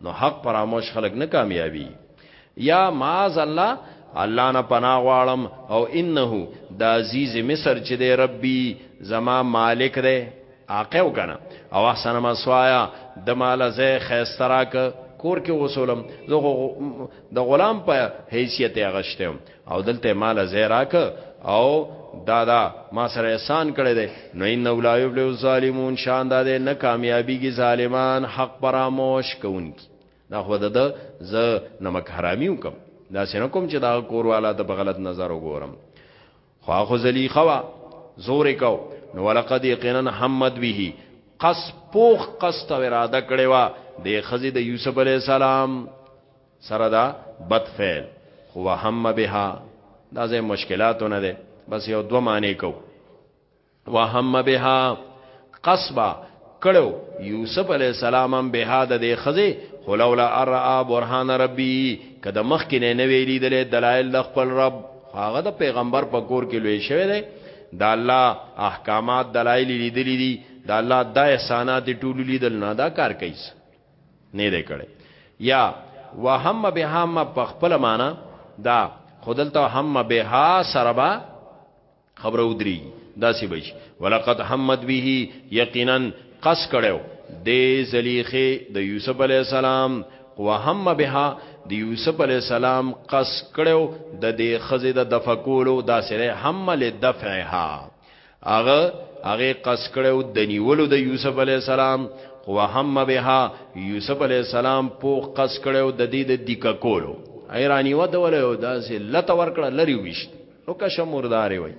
نو حق فراموش خلق نه کامیابی یا معاذ الله الله نه پناه غواړم او انه د عزیز مصر چې دی ربي زما مالک دی آقه وکنه او احسن مسوایا د مال زه خیستراک کور کې وسولم زه د غلام په حیثیت غشته او دلته مال زه راک او دادا ما سره احسان کړی دی نو ان اولایب له ظالمون شان دا دی نه کامیابیږي ظالمان حق پراموش کوونکی دا خو د ز نمک حرامي وکم دا سینه کوم چې دا کور والا د بغلط نظر وګورم خو خو زلیخه وا زور کو نو ولقد یقینا محمد به قص پوخ قص ته اراده کړې وا د خزی د یوسف علی السلام سره دا بد فعل خو هم بها دا زه مشکلاتونه ده بس یو دو معنی کو وهم بها قصبا کړو یوسف علی السلام هم به د دې خزه خلولا ارا برهان ربی کده مخ کې نه ویلي د دلایل د خپل رب هغه د پیغمبر په کور کې لوي شوی دی دا الله احکامات دلایل لیدلې دي دا الله د احسانات ټول لیدل نه دا کار کوي نه دی کړي یا وهم بها ما په خپل معنا دا خودلته هم بها سربا خبره ودری داسې بش ولقد حمد به یقینا قص کړو د زلیخه د یوسف علی السلام وهم بها د یوسف علی السلام قص کړو د دې خزه د دفقولو دا سره حمل دفعها اغه اغه قص کړو د نیولو د یوسف علی السلام وهم بها یوسف علی السلام په قص کړو د دې د دیککولو ایرانی و دوله داسې لته ورکړه لری وشت نو کشه مرداري وای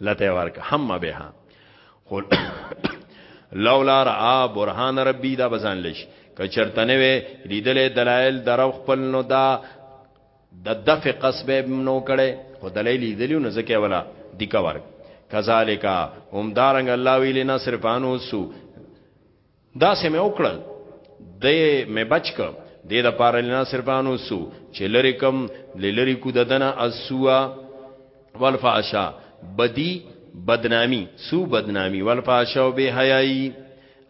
لته ورکه هم بها خو لولا را برهان ربی دا بزان لش که چرتنه وی لیدل دلائل درو خپل نو دا د دفع قصب نو کړي خو دلائل لیدل نو زکه ولا دیکا ورک کذالک هم دارنګ الله ویل نصرفانو سو دا سه مې وکړل د مې بچک د د پاره لنا صرفانو سو چې لری کم لری کو ددنه اسوا والفاشا بدی بدنامی سو بدنامی والفاشا او به حیاي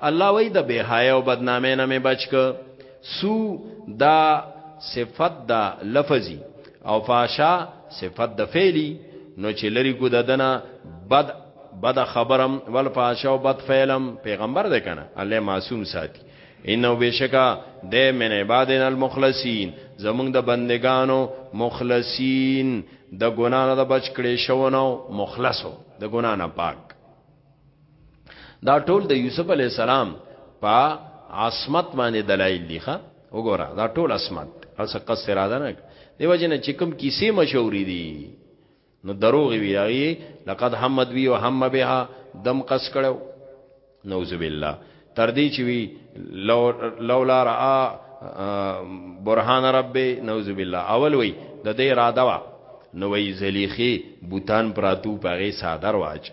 الله وای د به حیا او بدنامه نه مې بچک سو دا صفت دا لفظي او فاشا صفت د فعلی نو چې لری کو ددنه بد بد خبرم ول پاشو بد فعلم پیغمبر دې کنه الله معصوم ساتي انه بشکا د من عبادنا المخلصین زمونږ د بندگانو مخلصین د ګنا نه د بچ کړي شو نو مخلصو د ګنا نه پاک دا ټول د یوسف علی السلام په عصمت باندې دلایل دي ښا وګوره دا ټول عصمت اوس قص اراده نه دیو جن چې کوم کیسې مشهورې دي نو دروغ وی هغه لقد حمد وی او هم بها دم قص کړو نعوذ بالله تر دې چې وی لو لولا را برهان رب نعوذ بالله اول وی د دې را دوا نو وی زلیخي بوتان پراتو پغه صادر واچ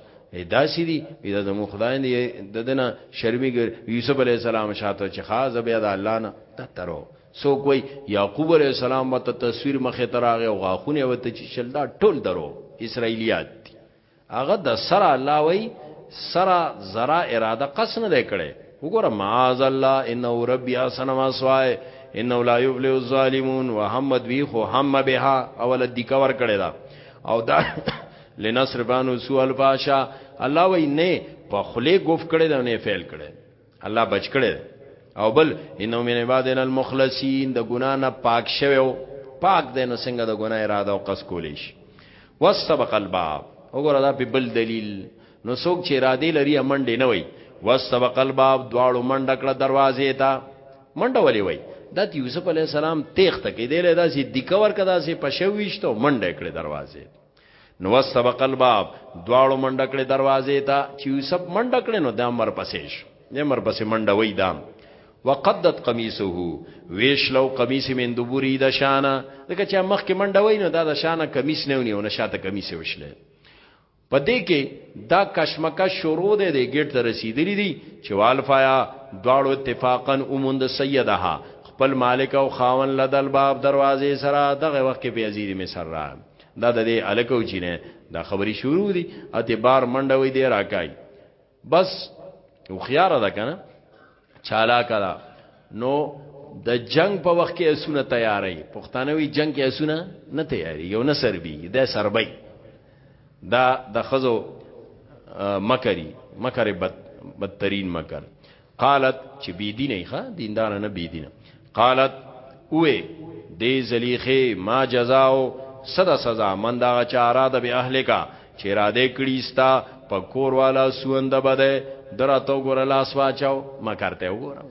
دا سی دی دا زمو خدای دی ددنه شرمګر یوسف علی السلام شاته چې خاص بیا د الله نه تترو څوک وای یعقوب علی السلام وته تصویر مخه تراغه او غاخونه وته چې شل دا ټول درو اسرایلیات دي هغه د سره الله وای سره زرا اراده قص نه کړي وګوره معاذ الله انه ربي احسن ما سوای انه لا یفلح الظالمون وحمد وی خو هم بها اول د کور کړي دا او دا لنصرفانو سوال پاشا الله وای نه په خله ګف کړي دا نه فعل کړي الله بچ کړي او بل انه من عبادنا المخلصین د ګنا نه پاک شوو پاک دینو څنګه د ګنا اراده او قص کولیش وسبق الباب وګوره دا په بل دلیل نو څوک چې اراده لري منډه نه وي وسبق الباب دواړو منډه کړه دروازې ته منډه ولې وي د یوسف علی السلام تیخت کې دی له داسې دیکور کدا سي پښويشتو منډه کړې دروازې نو واستبق الباب دواړو منډه کړې دروازې ته چې یوسف منډه کړې نو دا مر پسې شو نه مر پسې منډه وای دا وقدت قمیصه ویش لو قمیص من دبوری د شانه دغه چې مخ کې منډه وای نو دا د شانه قمیص نه ونی او نه شاته قمیص وشله په دې کې دا کشمکش شروع دی د ګټ ته رسیدلی دی چې والفایا دواړو اتفاقا اومند سیدها خپل مالک او خاون لدل باب دروازې سره دغه وخت کې په عزیز مصر را دا د دې الکو چې نه دا خبري شروع دي اته بار منډه وي دی راکای بس او خيار ده کنه چالاک ده نو د جنگ په وخت کې اسونه تیارې پښتانه وی جنگ کې اسونه نه تیارې یو نه سربي د سربي دا د خزو مکری مکر بد بدترین مکر قالت چې بی دینه ښه دیندار نه بی دینه قالت اوه دې زلیخه ما جزاو صدا سزا من دا چا را د به اهل کا چې را دې کړي ستا په کور والا سوند بده دراته ګور لاس واچاو ما کرته وګورم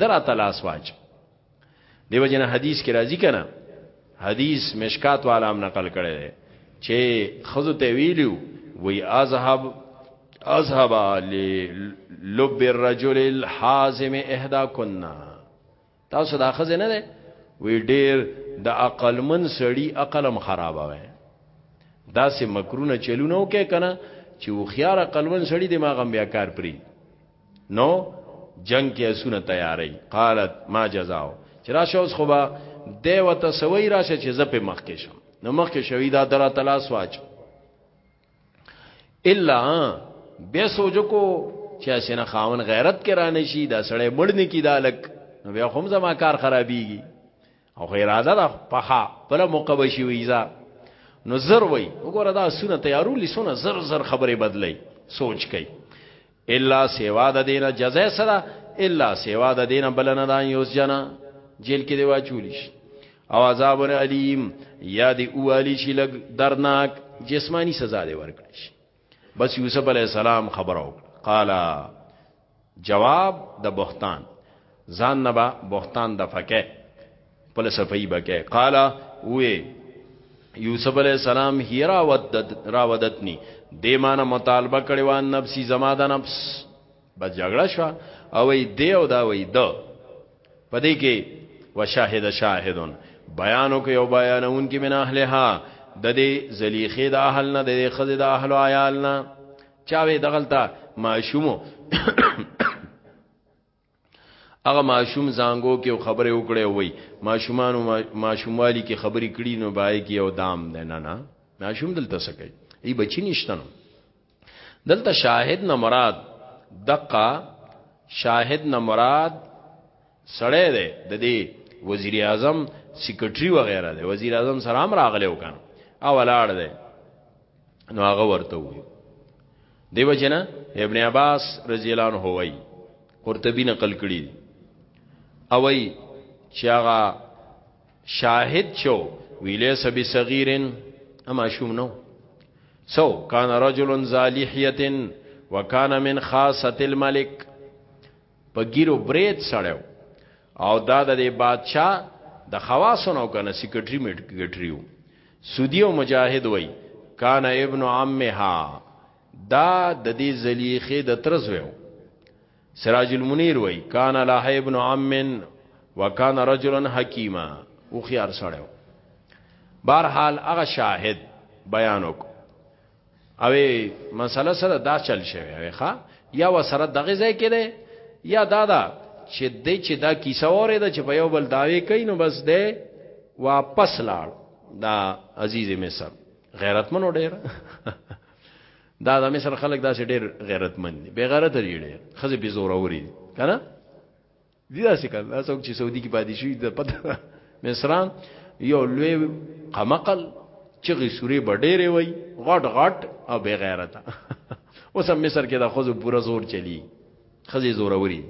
دراته لاس واچاو دیو جن حدیث کې راځي کنه حدیث مشکات والا هم نقل کړي دي چې خزو ته ویلو وی اذهب اذهب للب الرجل الحازم احدا كنا تاسو دا خزه نه ده وی ډیر د عقل من سړی عقلم خرابه وي دا سه مکرونه چلونه وکې کنه چې وخيار عقل من سړی دماغم بیا کار پری نو جنگ کې اسونه تیاری قالت ما جزاو چې راشه اوس خو به دی وته سوي راشه چې زپه مخ کې شم نو مخ کې شوی دا درا تلا سواچ الا بیا سوچو کو چې اسنه خاون غیرت کې رانه شي دا سړی مړنی کی دالک نو بیا هم زما کار خرابيږي او غیراده دا پخا بل موقع بشي ویزا نو زر وای وګوره دا سونه تیارو لسونه زر زر خبره بدلی سوچ کئ الا سیوا د دینه جزای سره الا سیوا د دینه بلنه دا یوس جنا جیل کې دی واچول شي او عذاب الیم یا دی اوالی شي لګ درناک جسمانی سزا دی ورکړي شي بس یوسف علی السلام خبرو قالا جواب د بهتان ځان نبا بهتان د فکه خپل صفائی بکه قال وی یوسف علیہ السلام هی راودت راودتنی دی مان مطالبه کړي وان نفسي زما د نفس بس جګړه شو او ای دی او دا وی د پدې کې وشاهد شاهدون بیانو کې یو بیانون کې من اهلها د دې زلیخې د اهل نه د دې خزې د اهل عیال نه چاوي دغلطه معشومو هغه ماشوم زانګو کې خبره وکړې وای ماشومان ماشوموالي کې خبرې کړي نو بای کې او دام نه نه نه ماشوم دلته سکي ای بچی نشتنو دلته شاهد نه مراد دقه شاهد نه مراد سړی دی د دې وزیر اعظم سیکرټری وغیرہ دی وزیر اعظم سره هم راغلی وکړ او لاړ دی نو هغه ورته وي دیو جنا ابن عباس رضی الله عنه وای قرطبی نقل کړی او وای چې هغه شاهد شو ویلې سبي صغیرن اما شوم نو سو کان رجل ذالحیه وکان من خاصه الملک په ګیرو برید سړیو او دا د بادشاہ د خواصو نو کنه سیکرټری میټ ګټریو سودی او مجاهد وای کان ابن عمها دا د دې زلیخه د ترز ویو سراج المنیر وای کان له ابن عم وکان رجلا حکیما او خيار سړیو بهرحال هغه شاهد بیان وکړ اوی مسله سره دا چل شوی اوی ښا یا وسره دغه ځای کې ده یا دا دا چې د چې دا کیسه اورې ده چې په یو بل داوی کوي نو بس ده واپس لاړ دا عزیز مصر غیرتمن وړي دا د مصر خلک داسې ډېر غیرتمن دي بے غیرت دي ډېر خزه بي زور اوري کنه دي داسې کړه دا څوک چې سعودي کې پاتې شوی د پته مصران یو لوی قمقل چغې سورې بډېرې وای غټ غټ او بے غیرت اوس هم مصر کې دا خزو پورا زور چلی خزې زوروري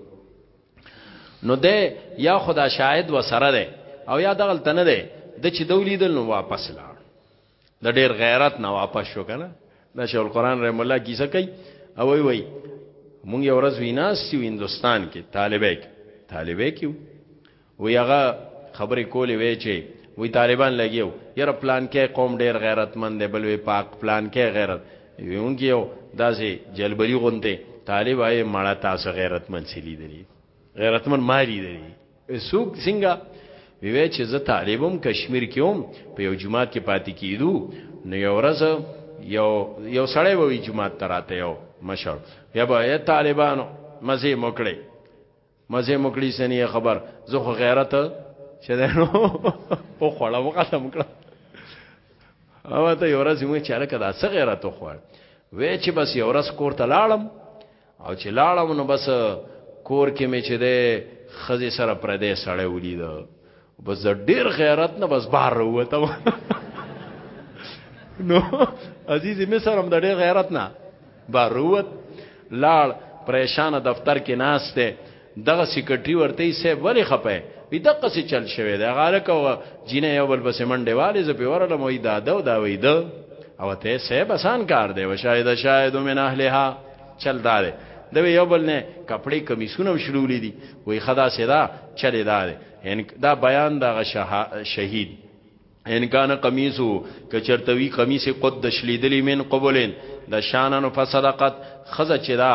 نو ده یا خدا شاهد و سره ده او یا دغل تنه ده د چې دولیدل نو واپس لاړ د ډیر غیرت نه واپس شو کنه نشه القرآن رحم الله کیسه کوي او وی وی مونږ یو ورځ ویناس یو هندستان کې طالبې کې طالبې کې وی هغه خبرې کولې وی چې وی طالبان لګیو یره پلان کې قوم ډیر غیرتمند دی بل وی پاک پلان کې غیرت ویونګ یو داسې جلبلی غونته طالب آئے مړه تاسو غیرتمن سلی دی غیرتمن ماری دی سوق څنګه وی چې زه طالبم کشمیر کې هم په یو جماعت کې پاتې کیدو نو یو ورځ یو یو سړی وی جماعت تراته یو مشر یا به ای طالبانو مزه مکړي مزه مکړي سنې خبر زه خو غیرت چې دنو په خوړه وختم کړه او ته یو ورځ موږ چې الکه دا څه غیرت خو وې چې بس یو ورځ کور ته لاړم او چې لاړم نو بس کور کې مې چې ده خزي سره پر دې سړې ولید بس ډېر غیرت نه بس بار وروته نو عزیز مې سره هم د ډېر غیرت نه بار وروت لاړ پریشان دفتر کې ناشته دغه سیکرټری ورته یې سیب ولی خپه وی دغه څه چل شوی دا غاله کو جینې یو بل بس منډه والي ز په ورله موي داده او دا وی ده او ته سیب آسان کار دی وشاهد شاهد من اهلها چل دا دی د یو بل نه کپڑے کمیسونه شلولې دي وی خدا سدا چلې دا دی ان دا بیان دا شهید ان کان قمیصو کچرتوی قمیص قد دشلیدلی من قبلن د شانن فصدقت خزه چدا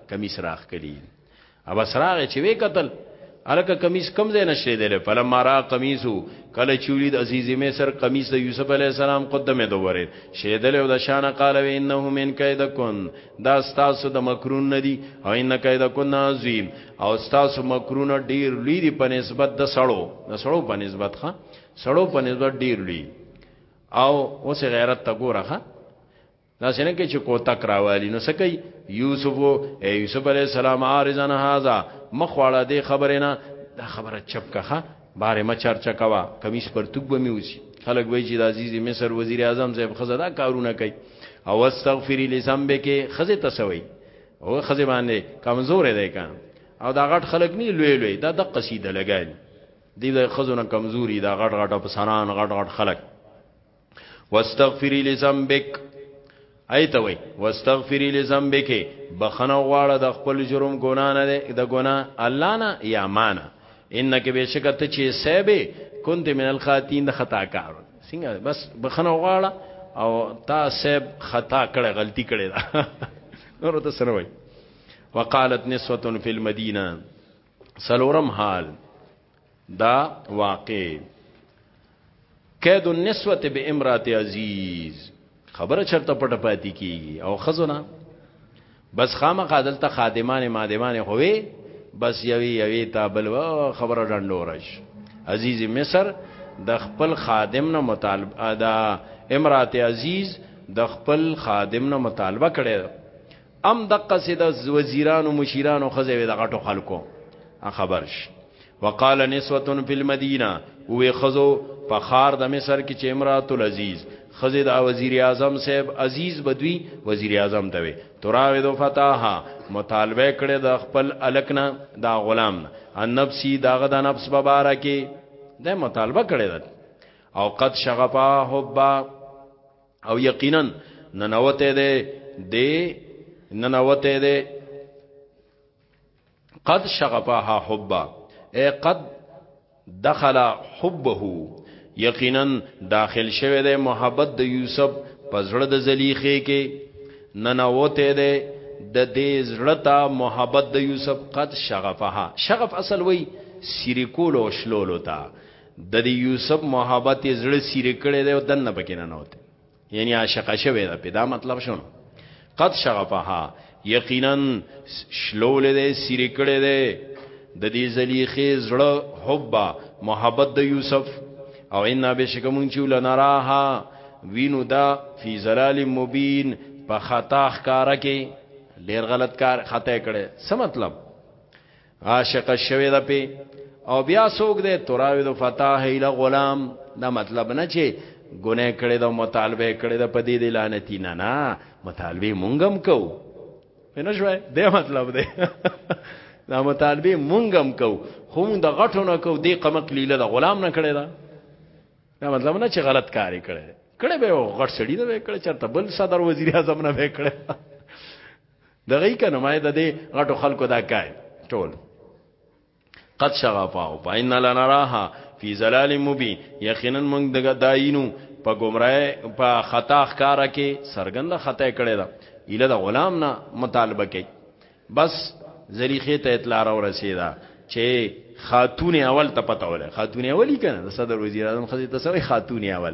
کمیس راخکلی او بس راغې چې وې قتل الکه کمیس کم ځای نشې دی فلم را قمیصو کله چولید عزیز مصر قمیص د یوسف علی السلام قدمه دوره شیدل او د شان قال و انه من کیدکن دا تاسو د مکرون ندی او ان کیدکن عظیم او تاسو مکرون ډیر لوی دی په نسبت د سړو د سړو په نسبت ښه سړو په نسبت ډیر لوی او اوس غیرت تا ګوره ښه دا څنګه کې چې کوتک راوالي نو سکی یوسف او یوسف علی السلام عارضن هاذا مخواړه دې خبره نه دا خبره چپ کخه بارې ما چرچا کوا کمیس پر توګ به میوسی خلک وای چې د عزیز مصر وزیر اعظم صاحب خزه دا کارونه کوي او استغفری لسمبه کې خزه تسوي او خزه باندې کمزور دی کان او دا غټ خلک نه لوی لوی دا د قصیده لګای دی د خزونه کمزوري دا غټ غټ په سنان غټ غټ خلک واستغفری لذنبک ایت وی واستغفری لذنبک بخنه غواړه د خپل جرم ګنا نه د ګنا الله نه یا معنا انک بشکت چې سبه كنت من الخاتین د خطا کار څنګه بس بخنه غواړه او تا سب خطا کړه غلطی کړه دا نور ته سره وای وقالت نسوه فی المدینه سلورم حال دا واقع کید النسوه به امرات عزیز خبره چرته پټه پاتې کیږي او خزونه بس خامخا دلته خادمان مادمان هوي بس یوي یوي تا بل خبره ډنډورش عزیز مصر د خپل خادم نه مطالب ادا امرات عزیز د خپل خادم نه مطالبه کړي ام دقه سي د وزیرانو مشیرانو خزه د غټو خلکو خبر شي وقال نسوه فی المدینه وې خزو په خار د مصر کې چې امرات العزیز خزه د وزیر اعظم صاحب عزیز بدوی وزیر اعظم ته وي تراوی دو فتاها مطالبه کړي د خپل الکنا دا غلام ان نفسي داغه د نفس مبارکي د مطالبه کړي ده او قد شغفا حبا او یقینا ننوته ده ده ننوته ده قد شغفها حبا اے قد دخل حبه یقینا داخل شوه ده محبت د یوسف پزړه د زلیخه کې ننوته ده د دې زړه ته محبت د یوسف قد شغفها شغف اصل وی سری کول او شلولو ته د دې یوسف محبت یې زړه سیره کړی دی او دنه پکې نه نوته یعنی عاشقه شوی دا په دا مطلب شون قد شغفها یقینا شلول دی سیره کړی دی د دې زلیخې زړه حب محبت د یوسف او ان بشکمون چې لنراها وینو دا فی زلال مبین په خطا ښکارا کې ډیر غلط کار خطا کړي څه مطلب عاشق شوی د پی او بیا سوګ دې تراوی د فتاح اله غلام دا مطلب نه چې ګناه کړي دا مطالبه کړي دا پدې دې لعنتی نه نه مطالبه مونږم کو نه شوې دې مطلب دې دا مطالبه مونږم کو خو مونږ د غټو نه کو دې قمق لیله د غلام نه کړي دا دا مطلب نه چې غلط کاری کړي کړي به غټ سړی دا کړي چرته بل صدر وزیر اعظم نه به کړي دغه کنه ما د دې غټو خلکو دا کای ټول قد شغفاو پاین لنراها فی زلال مبی یقینا موږ دغه داینو په گمراه په خطا ښکارا کې سرګند خطا کړی دا اله د غلام نه مطالبه کوي بس زلیخه ته اطلاع را ورسیدا چې خاتون اول ته پته وله خاتون اولی کنه د صدر وزیر اعظم خزې ته سره خاتون اول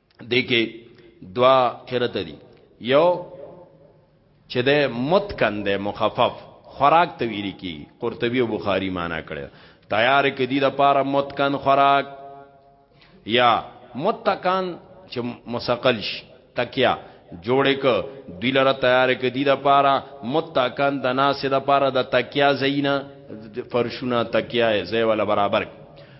دې کې دوا قرت دي یو چې د متکن د مخفف خوراک ته ویل کی قرطبی او بخاری معنا کړي تیار کدی د پاره متکن خوراک یا متکان چې مسقل شي تکیا جوړې ک دوی لره تیار کدی د پاره متکان د ناس د پاره د تکیا زینا فرشونه تکیا زې ولا برابر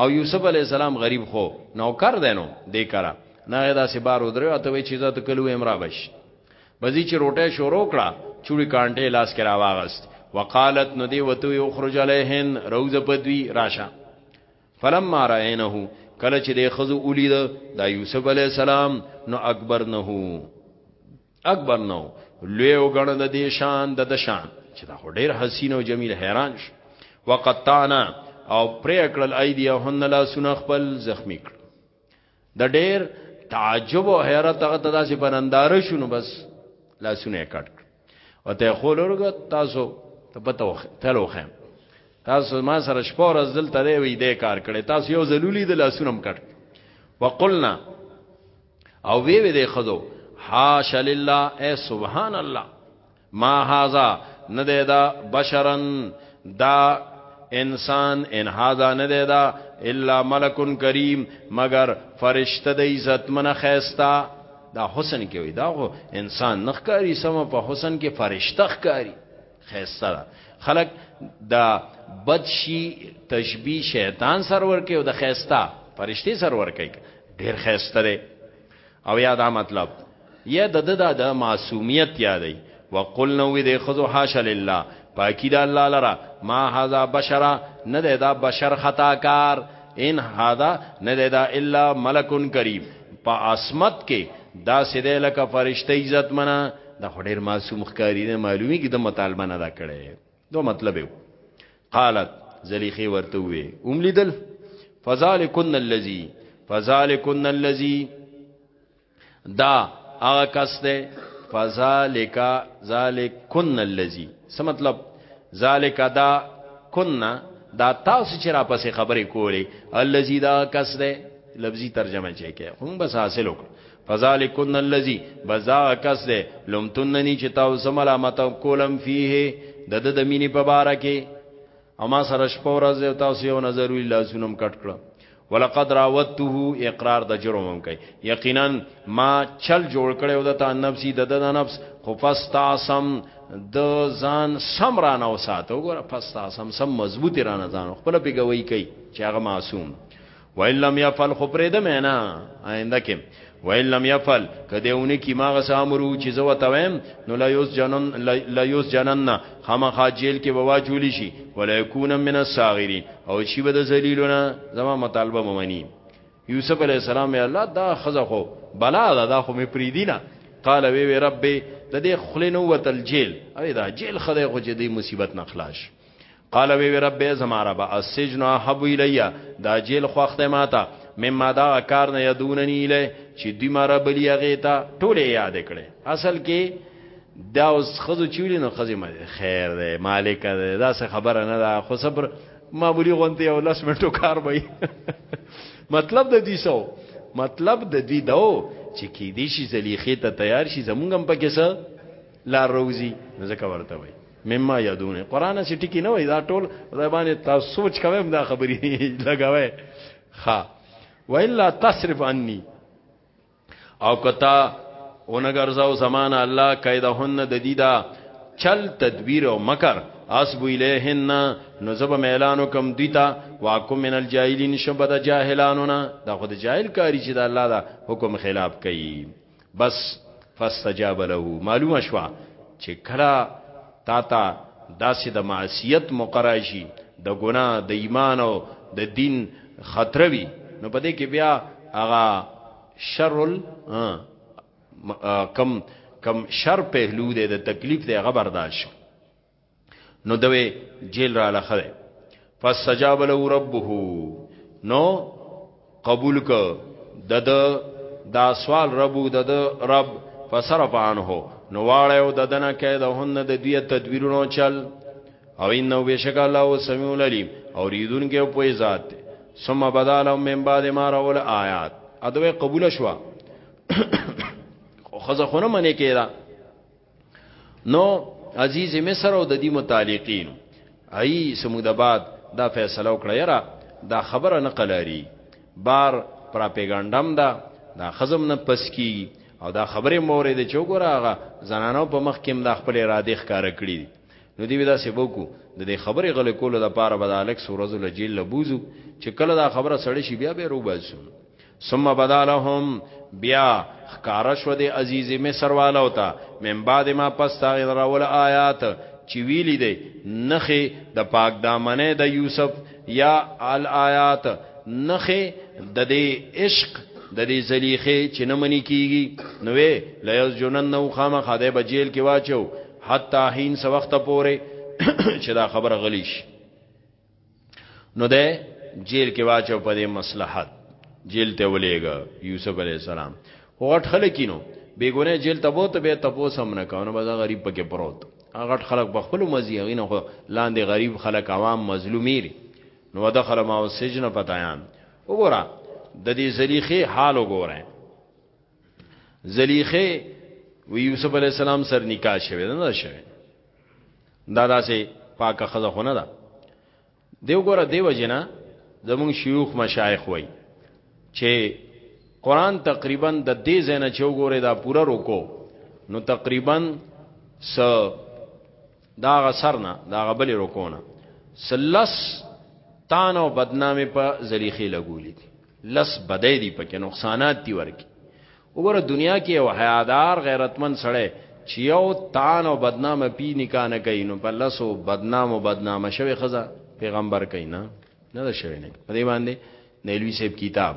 او یوسف علی السلام غریب خو نوکر دینو دې کرا نه دا سی بار ودرو ته وی چې زه ته کلو امرا بش بزی چې روټه شروع کړه چوری کانټه لاس کرا واغست وقالت ندی وتو یخرج علیهن روز پدوی راشه فلما راینه کله چې د خزو اولید د یوسف علی السلام نو اکبر نه اکبر نو لوی وګڼه د دې شان د د شان چې دا خو ډیر حسین او جمیل حیران شو وقطانا او پرې کړل ایدیهن لا سن خپل زخمی کړ د ډیر تعجب او حیرت هغه تداسې پرنداره شونو بس لا سن کټ او ته خو لورګ تاسو ته پته وخه تلو خیم تاسو ما سره شپه ورځ دلته دی وی دې کار کړي تاسو یو زلولی د لاسونم کړ وقلنا او وی وی دی خذو حاش لله اے سبحان الله ما هاذا نه دی دا بشرن دا انسان ان هاذا نه دی دا الا ملک کریم مگر فرشته د عزت من خيستا دا حسن کې وي دا خو انسان نخکاری سم په حسن کې فرشته ښکاری خیسته ده خلق دا بد شي تشبیه شیطان سرور کوي او د خیسته فرشتي سرور کوي ډیر خیسته ده او یا دا مطلب یا د د د معصومیت یادې وقل نو دې خذو حاش لله پاکی دا الله لرا ما هاذا بشرا نه ده دا بشر خطا کار ان هاذا نه ده دا الا ملکن کریم په عصمت کې دا سیده لکه فرشته عزت منه دا خو ډیر معصوم ښکاری نه معلومی کی د مطالبه نه دا کړي دو مطلب یو قالت زلیخه ورته وی اوم لیدل فذالکن الذی فذالکن الذی دا هغه کس ده فذالک ذالکن الذی څه مطلب ذالک دا کنا دا تاسو چې را پسې خبرې کولې الذی دا کس ده لفظي ترجمه چې کې هم بس حاصل وکړه فذالکن الذی بزا کس ده لمتننی چې تاسو ملامت کولم فيه د د د مینې په باره کې اما سره شپه ورځ او تاسو یو نظر وی لاسونم کټ کړ ولقد راوته اقرار د جرم هم کوي یقینا ما چل جوړ کړي او د تا نفسي د د نفس خو فاستعصم د ځان سم رانه او ساتو ګره فاستعصم سم مضبوط رانه ځان خپل پیګوي کوي چې هغه معصوم وان لم يفعل خو پرې د مینا آینده کې وان لم يفعل کده اونې کی ماغه سامرو چې زو تویم نو لا یوس جنن لا یوس جنن خامخا جیل کې بوا جوړ شي ولا یکون من الصاغرین او شی به د ذلیلونه زما مطالبه ممنی یوسف علی السلام یا الله دا خزه خو بلا دا, دا خو می پریدینه قال وی وی رب د دې خلینو وتل جیل او دا جیل خدای خو چې دې مصیبت نه خلاص قال وی رب زما رب السجن احب الیا دا جیل خوخته ماته مما دا کار نه یدوننی الی چې دی ما رب لیغه تا ټول یاد کړي اصل کې دا اوس خزو چولی نو خزی ما خیر ده مالک ده دا څه خبره نه ده خو صبر معمولی غونتی او لس منټو کار وای مطلب د دې سو مطلب د دې دو چې کې دې شي زلیخې ته تیار شي زمونږ هم پکې سره لا روزي ځکه ورته وای مما یادونه قران سي ټکی نه وای دا ټول زبانه تاسو سوچ کوي دا خبري لګاوي ها والا تصرف عني او کتا اونګرځاو زمان الله کیدهن د دیدا چل تدبیر او مکر اسب الیهن نو زب اعلان کوم دیتا واکم من الجاهلین شبد جاهلانونا دا خود جاهل کاری چې د الله دا حکم خلاف کوي بس فاستجاب له معلومه شو چې کلا تا تا داسې د معصیت مقراشي د ګناه د ایمان او د دین خطر وي نو په دې کې بیا هغه شر کم کم شر پهلو دی د تکلیف دی غبرداشت نو دوی جیل را لخه فاستجاب له ربه نو قبول ک د د دا سوال ربو د د رب فصرف عنه نو واړی او د دنه کې د هن د دوی تدبیرونو چل او انه بشک الله او سمیع العلیم او ریدون کې په ذات ثم بدالهم من بعد ما راول آیات ادوی قبول شوا خو خزه خونه منې کېدا نو عزیز مصر او د دې متعلقین ای سمود آباد دا فیصله وکړه یرا دا خبره نه قلاری بار پراپګانډم دا دا خزم نه پس کی او دا خبره مورې د چوغراغه زنانو په مخ کې دا خپل را دې ښکار کړی نو دی ودا سی بوکو د دې خبرې غل کولو د پاره به د الکس ورځو لجیل لبوزو چې کله دا خبره سړی شي بیا به روباسو ثم بدالهم بیا خکار شو دی عزیز مصر والو تا من بعد ما پس تاغی راول آیات چې ویلی دی نخې د پاک دامنې د یوسف یا ال آیات نخې د دې عشق د دې زلیخې چې نه منی کیږي نوې لیز جنن نو خامه خاده بجیل کې واچو حتا هین سو وخت پورې چې دا خبره غلیش نو ده جیل کې واچو په دې مصلحت جیل ته ولېګا یوسف علی السلام غټ خلکینو بیګونه جیل ته بوته به تپو سم نه کاونه بازا غریب پکې پروت غټ خلک په خپل مزي غینه خو لاندې غریب خلک عوام مظلومیر نو دخل ما سجن پتايان وګوره د دې زلیخي حال وګوره زلیخه و یوسف علی السلام سر نکاح شوه نه شوه دا داسې پاکه خزه خونه ده دیو ګوره دیو جنا زمون شیوخ مشایخ وای چې قران تقریبا د دې زنه چوغوره دا پورا روکو نو تقریبا س دا غسرنا دا غبل رکونه سلس تان او بدنامي په زلیخي لګولې دي لس بدای دي پکې نقصانات دي ورکی وګوره دنیا کې یو حیادار غیرتمن سړی چې یو تان او بدنامه پی نکاح نه کوي نو په لسو بدنام او بدنامه شوی خزه پیغمبر کوي نه نه شوی نه په دې باندې نیلوی صاحب کتاب